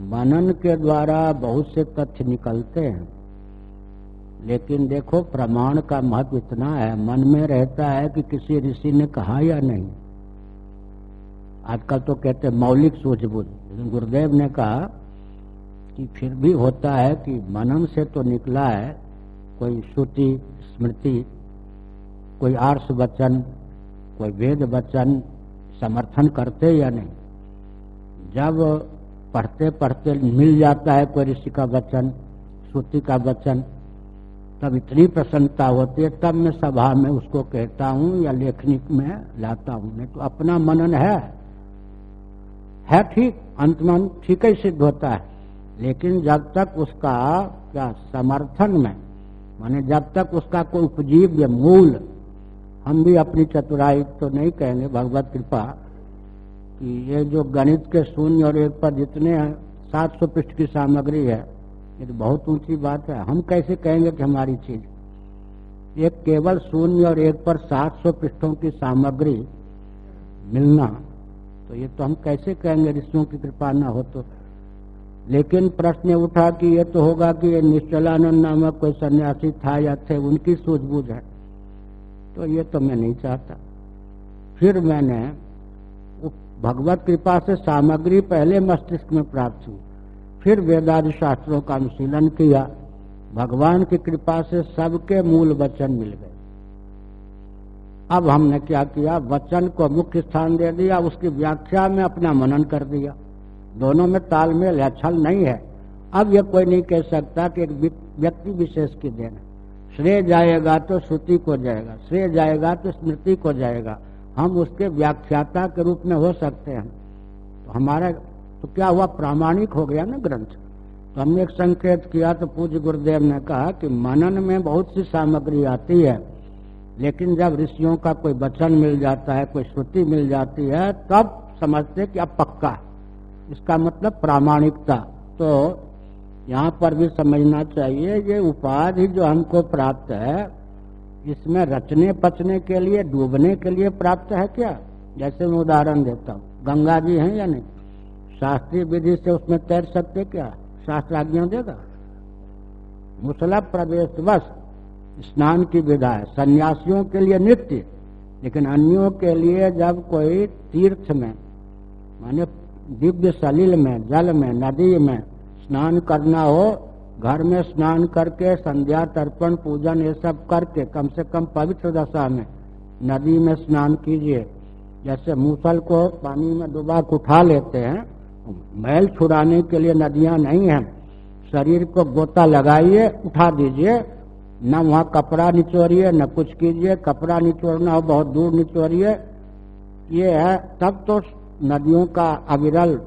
मनन के द्वारा बहुत से तथ्य निकलते हैं। लेकिन देखो, प्रमाण का महत्व इतना है, मन में रहता है कि किसी ऋषि ने कहा या नहीं। आजकल तो कहते मौलिक सूझबूझ। लेकिन गुरुदेव ने कहा कि फिर भी होता है कि मनन से तो निकला है, कोई श्रुति, स्मृति, कोई आर्ष वचन, कोई वेद वचन समर्थन करते या नहीं। जब पढ़ते पढ़ते मिल जाता है कोई ऋषि का वचन, श्रुति का वचन, तब इतनी प्रसन्नता होती है, तब मैं सभा में उसको कहता हूँ या लेखनी में लाता हूँ। नहीं तो अपना मनन है। है ठीक, अंतमन ठीक ही सिद्ध होता है। लेकिन जब तक उसका क्या समर्थन में, माने जब तक उसका कोई उपजीव्य मूल, हम भी अपनी चतुराई तो नहीं कहेंगे, भगवत कृपा कि ये जो गणित के शून्य और एक पर जितने सात सौ पृष्ठ की सामग्री है, ये तो बहुत ऊँची बात है। हम कैसे कहेंगे कि हमारी चीज़? एक केवल शून्य और एक पर सात सौ पृष्ठों की सामग्री मिलना तो ये तो हम कैसे कहेंगे ऋषियों की कृपा न हो तो? लेकिन प्रश्न उठा कि ये तो होगा कि ये निश्चलानंद नामक कोई सन्यासी था या थे, उनकी सूझबूझ है। तो ये तो मैं नहीं चाहता। फिर मैंने भगवत कृपा से सामग्री पहले मस्तिष्क में प्राप्त हुई। फिर वेदादि शास्त्रों का अनुशीलन किया। भगवान की कृपा से सबके मूल वचन मिल गए। अब हमने क्या किया? वचन को मुख्य स्थान दे दिया, उसकी व्याख्या में अपना मनन कर दिया। दोनों में तालमेल है, छल नहीं है। अब यह कोई नहीं कह सकता कि एक व्यक्ति विशेष की देन श्रेय जाएगा तो श्रुति को जाएगा, श्रेय जाएगा तो स्मृति को जाएगा। हम उसके व्याख्याता के रूप में हो सकते हैं। तो हमारा तो क्या हुआ? प्रामाणिक हो गया ना ग्रंथ। तो हमने एक संकेत किया तो पूज्य गुरुदेव ने कहा कि मनन में बहुत सी सामग्री आती है, लेकिन जब ऋषियों का कोई वचन मिल जाता है, कोई श्रुति मिल जाती है, तब समझते कि अब पक्का इसका मतलब प्रामाणिकता। तो यहाँ पर भी समझना चाहिए, ये उपाधि जो हमको प्राप्त है इसमें रचने पचने के लिए, डूबने के लिए प्राप्त है क्या? जैसे मैं उदाहरण देता हूँ। गंगा जी हैं या नहीं? शास्त्रीय विधि से उसमें तैर सकते क्या? शास्त्र आज्ञा देगा। मुसला प्रदेश बस स्नान की विधा है, सन्यासियों के लिए नित्य, लेकिन अन्यों के लिए जब कोई तीर्थ में, माने दिव्य सलिल में, जल में, नदी में स्नान करना हो घर में स्नान करके, संध्या, तर्पण, पूजन, ये सब करके, कम से कम पवित्र दशा में नदी में स्नान कीजिए। जैसे मूसल को पानी में डुबा उठा लेते हैं, मैल छुड़ाने के लिए नदियाँ नहीं है। शरीर को गोता लगाइए, उठा दीजिए। न वहाँ कपड़ा निचोड़िए न कुछ कीजिए। कपड़ा निचोड़ना हो, बहुत दूर निचोड़िए ये है, तब तो नदियों का अविरल,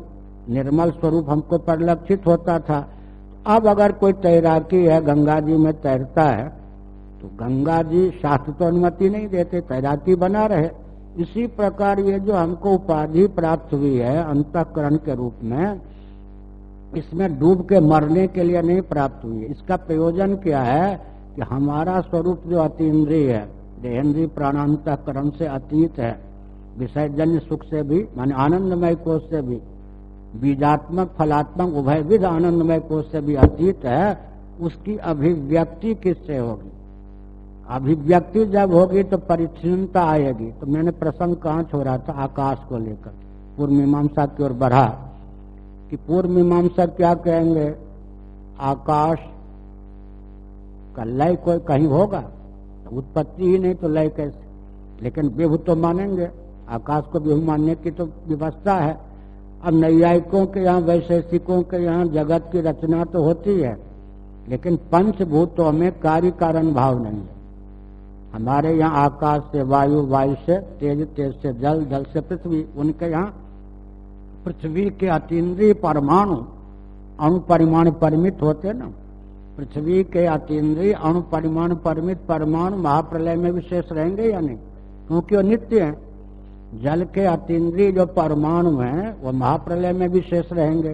निर्मल स्वरूप हमको परिलक्षित होता था। अब अगर कोई तैराकी है गंगा जी में तैरता है तो गंगा जी शास्त्र तो अनुमति नहीं देते, तैराकी बना रहे। इसी प्रकार ये जो हमको उपाधि प्राप्त हुई है, अंतकरण के रूप में, इसमें डूब के मरने के लिए नहीं प्राप्त हुई। इसका प्रयोजन क्या है कि हमारा स्वरूप जो अतीन्द्रिय है, देहेन्द्रीय प्राणांतकरण से अतीत है। विषयजन्य सुख से भी, माने आनंदमय कोष से भी बीजात्मक, फलात्मक उभय विध आनंदमय कोष से भी अतीत है, उसकी अभिव्यक्ति किससे होगी? अभिव्यक्ति जब होगी तो परिच्छिन्नता आएगी। तो मैंने प्रसंग कहाँ छोड़ा था? आकाश को लेकर। पूर्व मीमांसा की ओर बढ़ा कि पूर्व मीमांसा क्या कहेंगे? आकाश का लय कोई कहीं होगा? तो उत्पत्ति ही नहीं तो लय कैसे? लेकिन विभु तो मानेंगे। आकाश को विभु मानने की तो व्यवस्था है। अब नैयायिकों के यहाँ, वैशेषिकों के यहाँ जगत की रचना तो होती है, लेकिन पंचभूतों में कार्य कारण भाव नहीं है। हमारे यहाँ आकाश से वायु वायु से तेज तेज से जल जल से पृथ्वी, उनके यहाँ पृथ्वी के अतीन्द्रीय परमाणु अणु परिमाण परिमित होते ना। पृथ्वी के अतीन्द्रीय अणु परिमाण परिमित परमाणु महाप्रलय में विशेष रहेंगे या नहीं? क्योंकि वो नित्य है। जल के अतीन्द्रीय जो परमाणु हैं, वो महाप्रलय में भी शेष रहेंगे।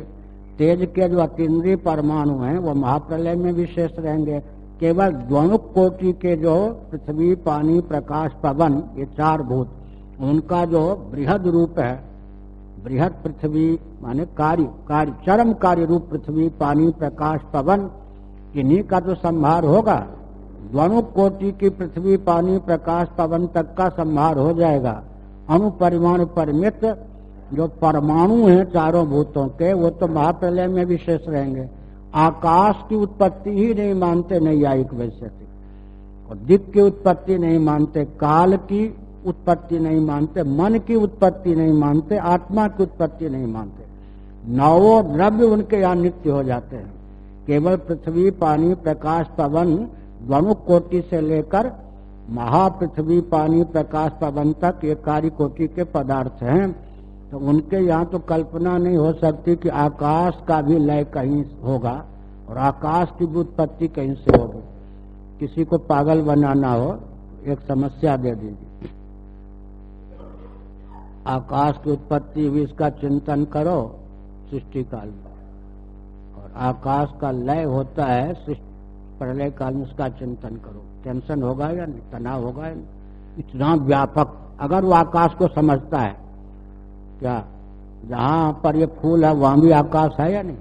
तेज के जो अतीन्द्रीय परमाणु हैं, वो महाप्रलय में भी शेष रहेंगे। केवल द्वनुक कोटि के जो पृथ्वी, पानी, प्रकाश, पवन, ये चार भूत, उनका जो बृहद रूप है, बृहद पृथ्वी, माने कार्य कार्य, चरम कार्य रूप पृथ्वी, पानी, प्रकाश, पवन, इन्हीं का तो संभार होगा द्वनु कोटि की पृथ्वी, पानी, प्रकाश, पवन तक का संभार हो जाएगा। अणु परिमाण परिमित, जो परमाणु हैं चारों भूतों के, वो तो महाप्रलय में विशेष रहेंगे। आकाश की उत्पत्ति ही नहीं मानते नैयायिक वैसे और दिक की उत्पत्ति नहीं मानते, काल की उत्पत्ति नहीं मानते, मन की उत्पत्ति नहीं मानते, आत्मा की उत्पत्ति नहीं मानते। नवो द्रव्य उनके यहाँ नित्य हो जाते हैं। केवल पृथ्वी, पानी, प्रकाश, पवन द्वनु कोटि से लेकर महापृथ्वी पानी प्रकाश पवन तक ये कार्य कोटि के पदार्थ हैं तो उनके यहाँ तो कल्पना नहीं हो सकती कि आकाश का भी लय कहीं होगा और आकाश की भी उत्पत्ति कहीं से होगी। किसी को पागल बनाना हो, एक समस्या दे दीजिए। आकाश की उत्पत्ति भी इसका चिंतन करो सृष्टि काल में। और आकाश का लय होता है प्रलय काल में उसका चिंतन करो। टेंशन होगा या नहीं, तनाव होगा या नहीं? इतना व्यापक, अगर वो आकाश को समझता है, क्या? जहाँ पर ये फूल है, वहाँ भी आकाश है या नहीं?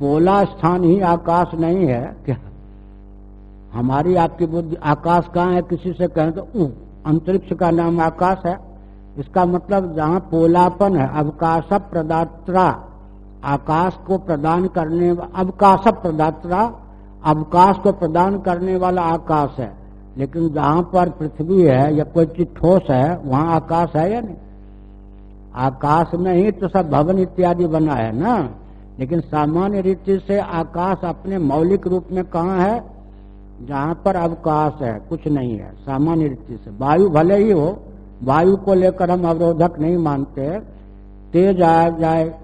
पोला स्थान ही आकाश नहीं है, क्या? हमारी आपकी बुद्धि, आकाश कहाँ है, किसी से कहें तो अंतरिक्ष का नाम आकाश है। इसका मतलब जहाँ पोलापन है अवकाश प्रदात्रा, आकाश को प्रदान करने अवकाश प्रदात्रा, अवकाश को प्रदान करने वाला आकाश है। लेकिन जहाँ पर पृथ्वी है या कोई चीज़ ठोस है, वहाँ आकाश है या नहीं? आकाश में ही तो सब भवन इत्यादि बना है ना? लेकिन सामान्य रीति से आकाश अपने मौलिक रूप में कहा है? जहाँ पर अवकाश है, कुछ नहीं है, सामान्य रीति से। वायु भले ही हो, वायु को लेकर हम अवरोधक नहीं मानते। तेज आ जाए,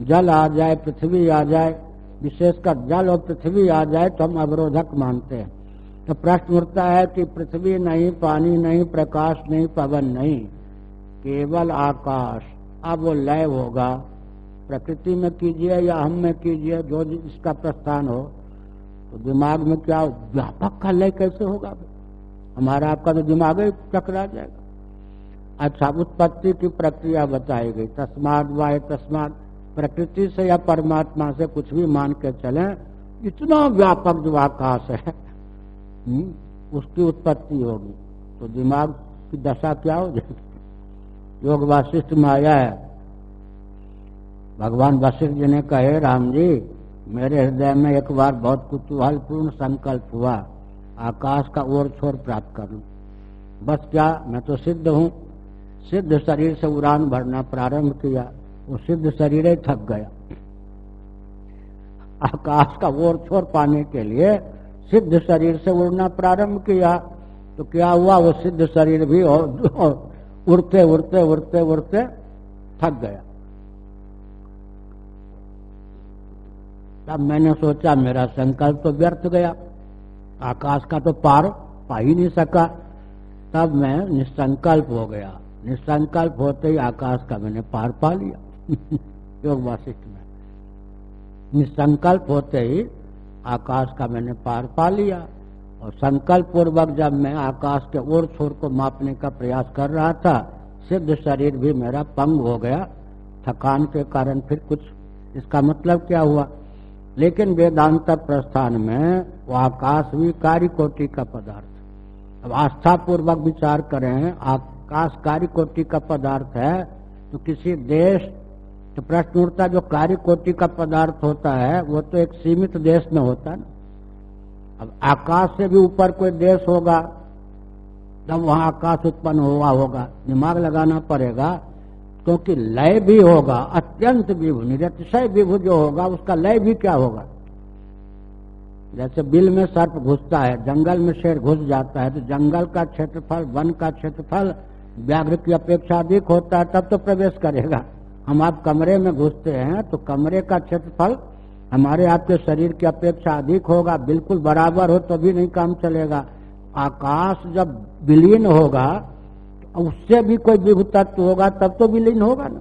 जल आ जाए, पृथ्वी आ जाए, विशेषकर जल और पृथ्वी आ जाए तो हम अवरोधक मानते हैं। तो प्रश्न उठता है कि पृथ्वी नहीं, पानी नहीं, प्रकाश नहीं, पवन नहीं, केवल आकाश। अब वो लय होगा। प्रकृति में कीजिए या हम में कीजिए, जो इसका प्रस्थान हो। तो दिमाग में क्या व्यापक का लय कैसे होगा? हमारा आपका तो दिमाग ही टकरा जाएगा। अच्छा उत्पत्ति की प्रक्रिया बताई गई। तस्माद वाय तस्माद। प्रकृति से या परमात्मा से कुछ भी मान के चले, इतना व्यापक जो आकाश है हम्म, उसकी उत्पत्ति होगी। तो दिमाग की दशा क्या हो जाएगी? योग वाशिष्ठ में आया है। भगवान वशिष्ठ जी ने कहे राम जी मेरे हृदय में एक बार बहुत कुतूहलपूर्ण संकल्प हुआ। आकाश का ओर छोर प्राप्त कर। लू बस क्या मैं तो सिद्ध हूँ। सिद्ध शरीर से उड़ान भरना प्रारंभ किया। वो सिद्ध शरीर ही थक गया। आकाश का ओर छोर पाने के लिए सिद्ध शरीर से उड़ना प्रारंभ किया तो क्या हुआ? वो सिद्ध शरीर भी और, उड़ते उड़ते उड़ते उड़ते थक गया। तब मैंने सोचा मेरा संकल्प तो व्यर्थ गया। आकाश का तो पार पा ही नहीं सका। तब मैं निसंकल्प हो गया। निसंकल्प होते ही आकाश का मैंने पार पा लिया। योग वासिष्ठ में। निसंकल्प होते ही आकाश का मैंने पार पा लिया और संकल्प पूर्वक जब मैं आकाश के ओर छोर को मापने का प्रयास कर रहा था, सिद्ध शरीर भी मेरा पंग हो गया। थकान के कारण फिर कुछ इसका मतलब क्या हुआ? लेकिन वेदांत प्रस्थान में वो आकाश भी कार्य कोटि का पदार्थ। अब आस्था पूर्वक विचार करें, आकाश कार्य कोटि का पदार्थ है तो किसी देश तो प्रश्न उठता जो कार्य कोटि का पदार्थ होता है, वो तो एक सीमित देश में होता है अब आकाश से भी ऊपर कोई देश होगा, तब वहाँ आकाश उत्पन्न हुआ होगा। दिमाग लगाना पड़ेगा, क्योंकि लय भी होगा, अत्यंत विभु, निरतिशय विभु जो होगा, उसका लय भी क्या होगा? जैसे बिल में सर्प घुसता है, जंगल में शेर घुस जाता है तो जंगल का क्षेत्रफल, वन का क्षेत्रफल, व्याघ्र की अपेक्षा अधिक होता है, तब तो प्रवेश करेगा। हम आप कमरे में घुसते हैं तो कमरे का क्षेत्रफल हमारे आपके शरीर की अपेक्षा अधिक होगा, बिल्कुल बराबर हो तो भी नहीं काम चलेगा। आकाश जब विलीन होगा, उससे भी कोई विभु तत्व होगा, तब तो विलीन होगा ना।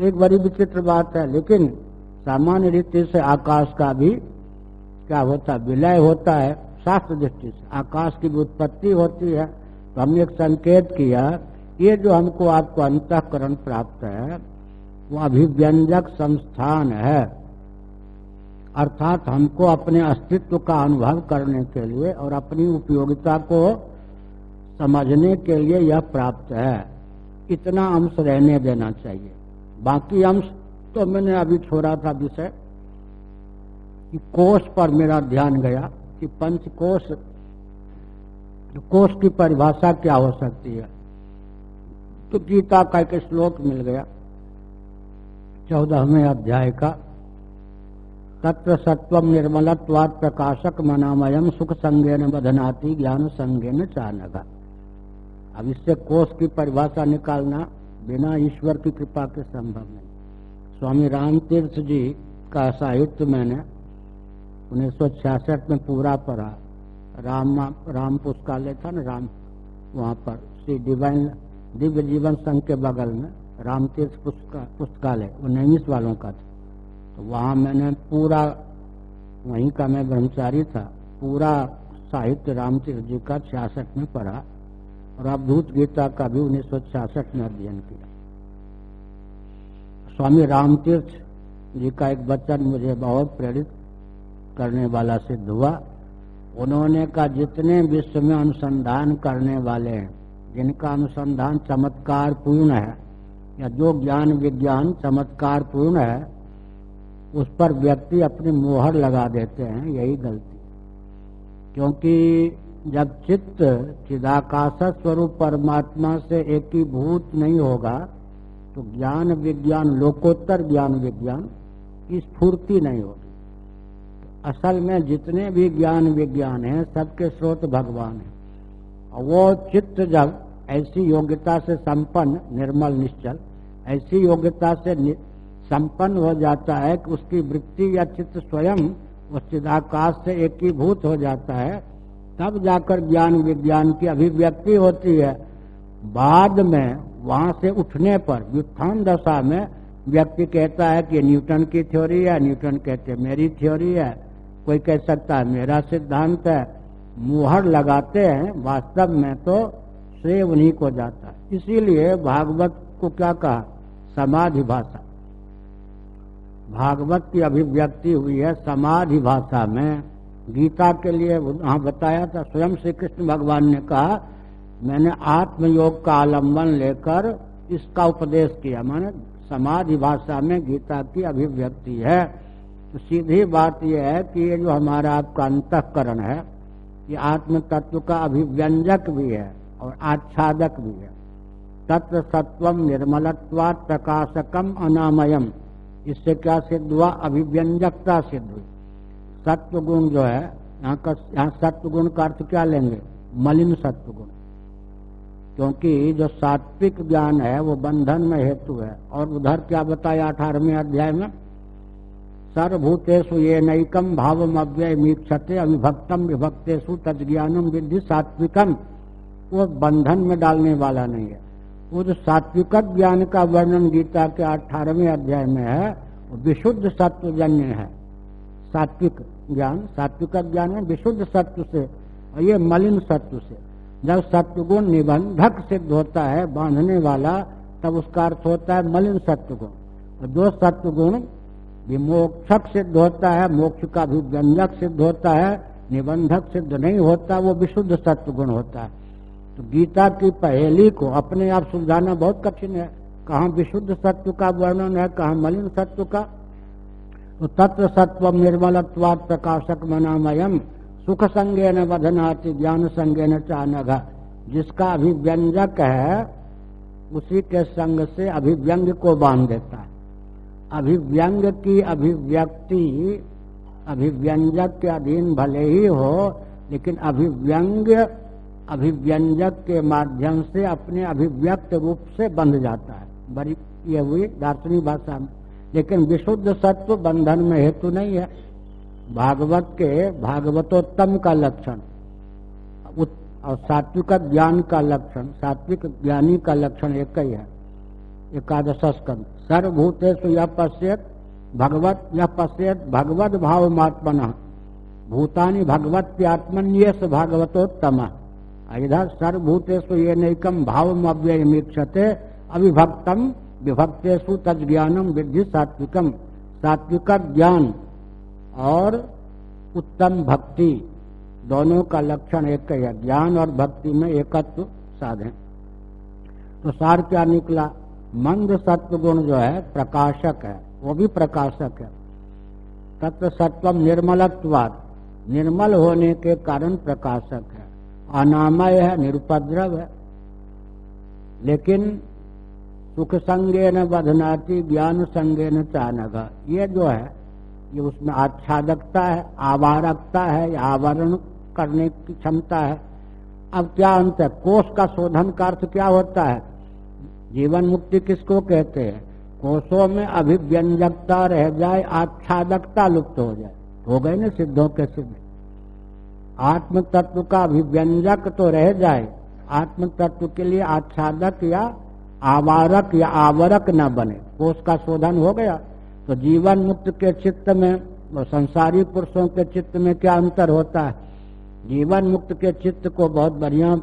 एक बड़ी विचित्र बात है, लेकिन सामान्य रीति से आकाश का भी क्या होता है विलय होता है, शास्त्र दृष्टि से। आकाश की भी उत्पत्ति होती है तो हमने एक संकेत किया, ये जो हमको आपको अंतकरण प्राप्त है वो अभिव्यंजक संस्थान है। अर्थात हमको अपने अस्तित्व का अनुभव करने के लिए और अपनी उपयोगिता को समझने के लिए यह प्राप्त है। इतना अंश रहने देना चाहिए। बाकी अंश तो मैंने अभी छोड़ा था विषय कि कोष पर मेरा ध्यान गया कि पंच कोष कोष की परिभाषा क्या हो सकती है। तो गीता का एक श्लोक मिल गया। चौदहवें अध्याय का तत्व सत्व निर्मलत्वाद प्रकाशक मनामयम सुख संज्ञ न बधनाती ज्ञान संज्ञ न चानगा अब इससे कोष की परिभाषा निकालना बिना ईश्वर की कृपा के संभव नहीं। स्वामी राम तीर्थ जी का साहित्य मैंने उन्नीस सौ छियासठ में पूरा पढ़ा। राम राम पुस्तकालय था ना, राम, वहाँ पर। श्री डिवाइन, दिव्य जीवन संघ के बगल में। राम तीर्थ पुस्तकालय, वो नैमिष वालों का था। तो वहाँ मैंने पूरा, वहीं का मैं ब्रह्मचारी था, पूरा साहित्य राम तीर्थ जी का छियासठ में पढ़ा, और अवधूत गीता का भी उन्नीस सौ छियासठ में अध्ययन किया। स्वामी रामतीर्थ जी का एक वचन मुझे बहुत प्रेरित करने वाला सिद्ध हुआ। उन्होंने कहा, जितने विश्व में अनुसंधान करने वाले हैं, जिनका अनुसंधान चमत्कार पूर्ण है या जो ज्ञान विज्ञान चमत्कार पूर्ण है, उस पर व्यक्ति अपनी मोहर लगा देते हैं, यही गलती। क्योंकि जब चित्त चिदाकाश स्वरूप परमात्मा से एकीभूत नहीं होगा तो ज्ञान विज्ञान, लोकोत्तर ज्ञान विज्ञान की स्फूर्ति नहीं होगी। असल में जितने भी ज्ञान विज्ञान हैं, सबके स्रोत भगवान है। और वो चित्त जब ऐसी योग्यता से संपन्न, निर्मल, निश्चल। ऐसी योग्यता से संपन्न हो जाता है कि उसकी वृत्ति या चित्त स्वयं उस चिदाकाश से एकीभूत हो जाता है, तब जाकर ज्ञान विज्ञान की अभिव्यक्ति होती है। बाद में, वहाँ से उठने पर, व्युत्थान दशा में, व्यक्ति कहता है कि न्यूटन की थ्योरी है, न्यूटन कहते मेरी थ्योरी है। कोई कह सकता है, मेरा सिद्धांत है। मुहर लगाते हैं, वास्तव में तो श्रेय उन्हीं को जाता है। इसीलिए भागवत को क्या कहा? समाधि भाषा। भागवत की अभिव्यक्ति हुई है समाधि भाषा में। गीता के लिए वहाँ बताया था, स्वयं श्री कृष्ण भगवान ने कहा, मैंने आत्मयोग का आलंबन लेकर इसका उपदेश किया। माने समाधि भाषा में गीता की अभिव्यक्ति है। तो सीधी बात यह है कि ये जो हमारा आपका अंतकरण है, ये आत्म तत्व का अभिव्यंजक भी है। और आच्छादक भी है। तत्व सत्वम निर्मलत्वा प्रकाशकम अनामयम। इससे क्या सिद्ध हुआ? अभिव्यंजकता सिद्ध हुई। सत्व गुण जो है, यहाँ का, यहाँ सत्व गुण का अर्थ क्या लेंगे? मलिन सत्व गुण क्योंकि जो सात्विक ज्ञान है, वो बंधन में हेतु है। और उधर क्या बताया अठारहवें अध्याय में? सर्वभूतेषु ये नैकम भावम अव्यय मीक्षते अविभक्तम विभक्तेषु तज्ञानम विधि सात्विकम। वो बंधन में डालने वाला नहीं है। वो जो सात्विक ज्ञान का वर्णन गीता के अठारहवें अध्याय में है, वो विशुद्ध सत्वजन्य है। सात्विक ज्ञान सात्विक ज्ञान है विशुद्ध सत्व से, और ये मलिन सत्व से। जब सत्व सत्वगुण निबंधक सिद्ध होता है, बांधने वाला, तब उसका अर्थ होता है मलिन सत्वगुण। और जो सत्व सत्वगुण विमोक्षक सिद्ध होता है, मोक्ष का भी व्यंजक सिद्ध होता है, निबंधक सिद्ध नहीं होता, वो विशुद्ध सत्व गुण होता है। तो गीता की पहेली को अपने आप सुलझाना बहुत कठिन है। कहा विशुद्ध सत्व का वर्णन है, कहा मलिन सत्व का? तो तत्व सत्व निर्मलत्वाद प्रकाशक मनामयम। सुख संज्ञ न वधनाति ज्ञान संज्ञ न चानघ। जिसका अभिव्यंजक है, उसी के संग से अभिव्यंग को बाँध देता है। अभिव्यंग की अभिव्यक्ति, अभिव्यंजक के अधीन भले ही हो, लेकिन अभिव्यंग अभिव्यंजक के माध्यम से अपने अभिव्यक्त रूप से बंध जाता है। बड़ी ये हुई दार्शनिक भाषा में। लेकिन विशुद्ध सत्व बंधन में हेतु नहीं है। भागवत के भागवतोत्तम का लक्षण और सात्विक ज्ञान का लक्षण, सात्विक ज्ञानी का लक्षण एक ही है। एकादश स्कंद सर्वभूतेषु यह पश्यत भगवत यह पश्यत भगवत भाव मात्मन भूतानि भगवत्यात्मन्यस भागवतोत्तम। इधर सर्वभूतेषु ये नैकम भाव अव्यय मीक्षते अविभक्तम विभक्तेषु तज्ञानम विद्धि सात्विकम सात्विक। ज्ञान और उत्तम भक्ति, दोनों का लक्षण एक ही है ज्ञान और भक्ति में एकत्व साधे तो सार क्या निकला? मंद सत्व गुण जो है, प्रकाशक है, वो भी प्रकाशक है। तत्व सत्वम निर्मलत्वाद निर्मल होने के कारण प्रकाशक है। अनामय है, निरुपद्रव है। लेकिन सुख संगे न बधनाती, ज्ञान संगे न चानग ये जो है, ये उसमें आच्छादकता है, आवारकता है आवरण करने की क्षमता है। अब क्या अंत है? कोष का शोधन का अर्थ क्या होता है? जीवन मुक्ति किसको कहते हैं? कोषों में अभिव्यंजकता रह जाए, आच्छादकता लुप्त हो जाए। हो गए ना सिद्धों के सिद्ध। आत्म तत्व का अभिव्यंजक तो रह जाए। आत्म तत्व के लिए आच्छादक या आवारक या आवरक न बने। कोष का शोधन हो गया। तो जीवन मुक्त के चित्त में संसारी पुरुषों के चित्त में क्या अंतर होता है? जीवन मुक्त के चित्त को बहुत बढ़िया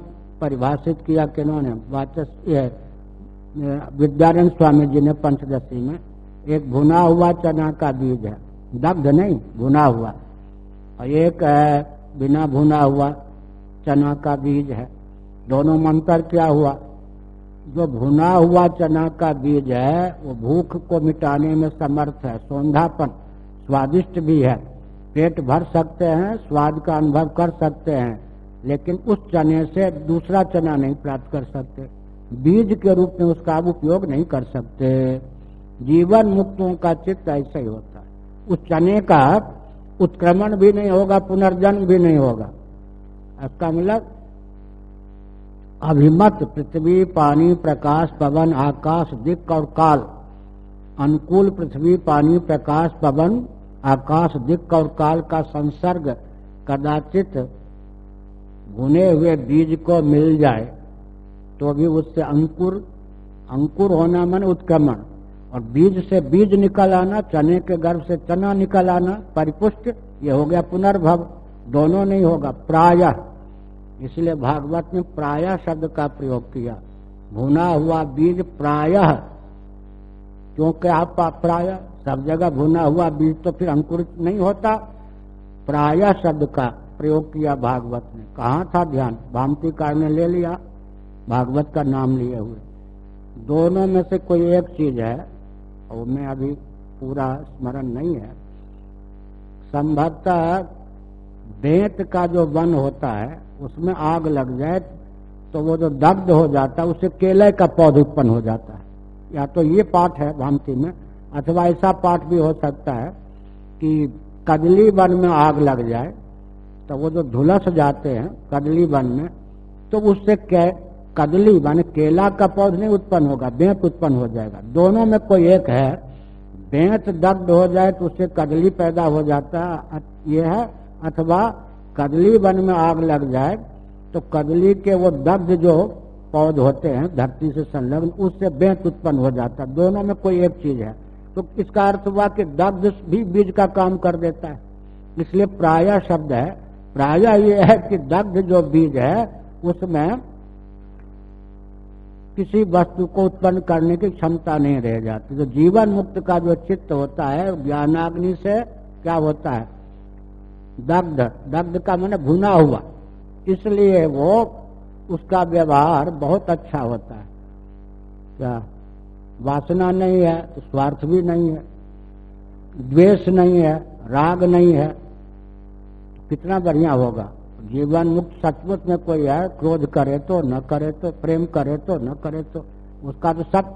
परिभाषित किया किन्होंने वाचस विद्यानंद स्वामी जी ने पंचदशी में, एक भुना हुआ चना का बीज है। दग्ध नहीं, भुना हुआ। और एक है बिना भुना हुआ चना का बीज है। दोनों मंत्र क्या हुआ? जो भुना हुआ चना का बीज है, वो भूख को मिटाने में समर्थ है, सौंधापन, स्वादिष्ट भी है। पेट भर सकते हैं, स्वाद का अनुभव कर सकते हैं, लेकिन उस चने से दूसरा चना नहीं प्राप्त कर सकते। बीज के रूप में उसका उपयोग नहीं कर सकते। जीवन मुक्तों का चित्त ऐसा ही होता है। उस चने का उत्क्रमण भी नहीं होगा, पुनर्जन्म भी नहीं होगा। इसका मतलब अभिमत, पृथ्वी, पानी, प्रकाश, पवन, आकाश दिक और काल। अनुकूल पृथ्वी, पानी, प्रकाश, पवन, आकाश दिक और काल का संसर्ग कदाचित भुने हुए बीज को मिल जाए तो भी उससे अंकुर अंकुर होना मन उत्क्रमण। और बीज से बीज निकल आना, चने के गर्भ से चना निकल आना, परिपुष्ट, ये हो गया पुनर्भव, दोनों नहीं होगा, प्राय। इसलिए भागवत ने प्राय शब्द का प्रयोग किया। भुना हुआ बीज प्राय। क्योंकि आप प्राय सब जगह भुना हुआ बीज तो फिर अंकुरित नहीं होता। प्राय शब्द का प्रयोग किया भागवत ने। कहा था ध्यान? भामती कार ने ले लिया। भागवत का नाम लिए हुए। दोनों में से कोई एक चीज़ है और मैं अभी पूरा स्मरण नहीं है। संभवतः बेत का जो वन होता है, उसमें आग लग जाए तो वो जो दग्ध हो जाता है, उससे केले का पौध उत्पन्न हो जाता है। या तो ये पाठ है भामती में, अथवा ऐसा पाठ भी हो सकता है कि कदली वन में आग लग जाए तो वो जो धुलस जाते हैं कदली वन में तो उससे कदली वन केला का पौध नहीं उत्पन्न होगा, बेंत उत्पन्न हो जाएगा। दोनों में कोई एक है। बेंत दग्ध हो जाए तो उससे कदली पैदा हो जाता यह है, अथवा कदली वन में आग लग जाए तो कदली के वो दग्ध जो पौध होते हैं, धरती से संलग्न, उससे बेंत उत्पन्न हो जाता। है दोनों में कोई एक चीज़ है। तो इसका अर्थ हुआ कि दग्ध भी बीज का काम कर देता है। इसलिए प्राय शब्द है। प्राय ये है कि दग्ध जो बीज है, उसमें किसी वस्तु को उत्पन्न करने की क्षमता नहीं रह जाती। तो जीवन मुक्त का जो चित्त होता है, ज्ञानाग्नि से क्या होता है? दग्ध। दग्ध का मैंने भुना हुआ। इसलिए वो, उसका व्यवहार बहुत अच्छा होता है। क्या? वासना नहीं है तो स्वार्थ भी नहीं है। द्वेष नहीं है, राग नहीं है। कितना बढ़िया होगा। जीवन मुक्त सचमुच में कोई है, क्रोध करे तो न करे तो प्रेम करे तो न करे तो उसका तो सब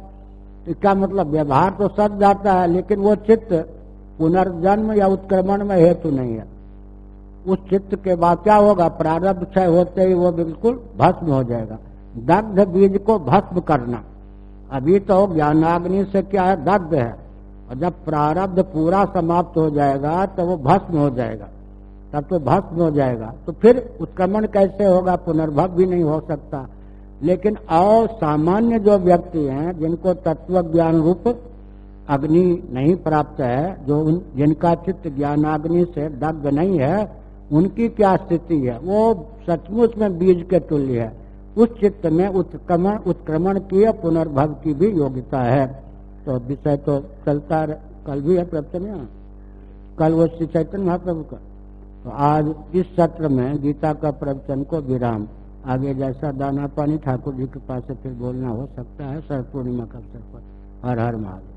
इसका मतलब व्यवहार तो सच जाता है, लेकिन वो चित्त पुनर्जन्म या उत्क्रमण में हेतु नहीं है। उस चित्त के बाद क्या होगा, प्रारब्ध क्षय होते ही वो बिल्कुल भस्म हो जाएगा। दग्ध बीज को भस्म करना। अभी तो ज्ञानाग्नि से क्या है, दग्ध है। और जब प्रारब्ध पूरा समाप्त हो जाएगा तो वो भस्म हो जाएगा। तब तो भस्म हो जाएगा। तो फिर उत्क्रमण कैसे होगा? पुनर्भव भी नहीं हो सकता। लेकिन और सामान्य जो व्यक्ति हैं, जिनको तत्व ज्ञान रूप अग्नि नहीं प्राप्त है, जो उन, जिनका चित्त ज्ञानाग्नि से दग्ध नहीं है, उनकी क्या स्थिति है? वो सचमुच में बीज के तुल्य है। उस चित्त में उत्क्रमण उत्क्रमण की पुनर्भव की भी योग्यता है। तो विषय तो चलता कल भी है प्रवचन कल वो श्री चैतन्य महाप्रभु का तो आज इस सत्र में गीता का प्रवचन को विराम। आगे जैसा दाना पानी ठाकुर जी के पास से फिर बोलना हो सकता है, सर पूर्णिमा का अवसर पर। हर हर महादेव।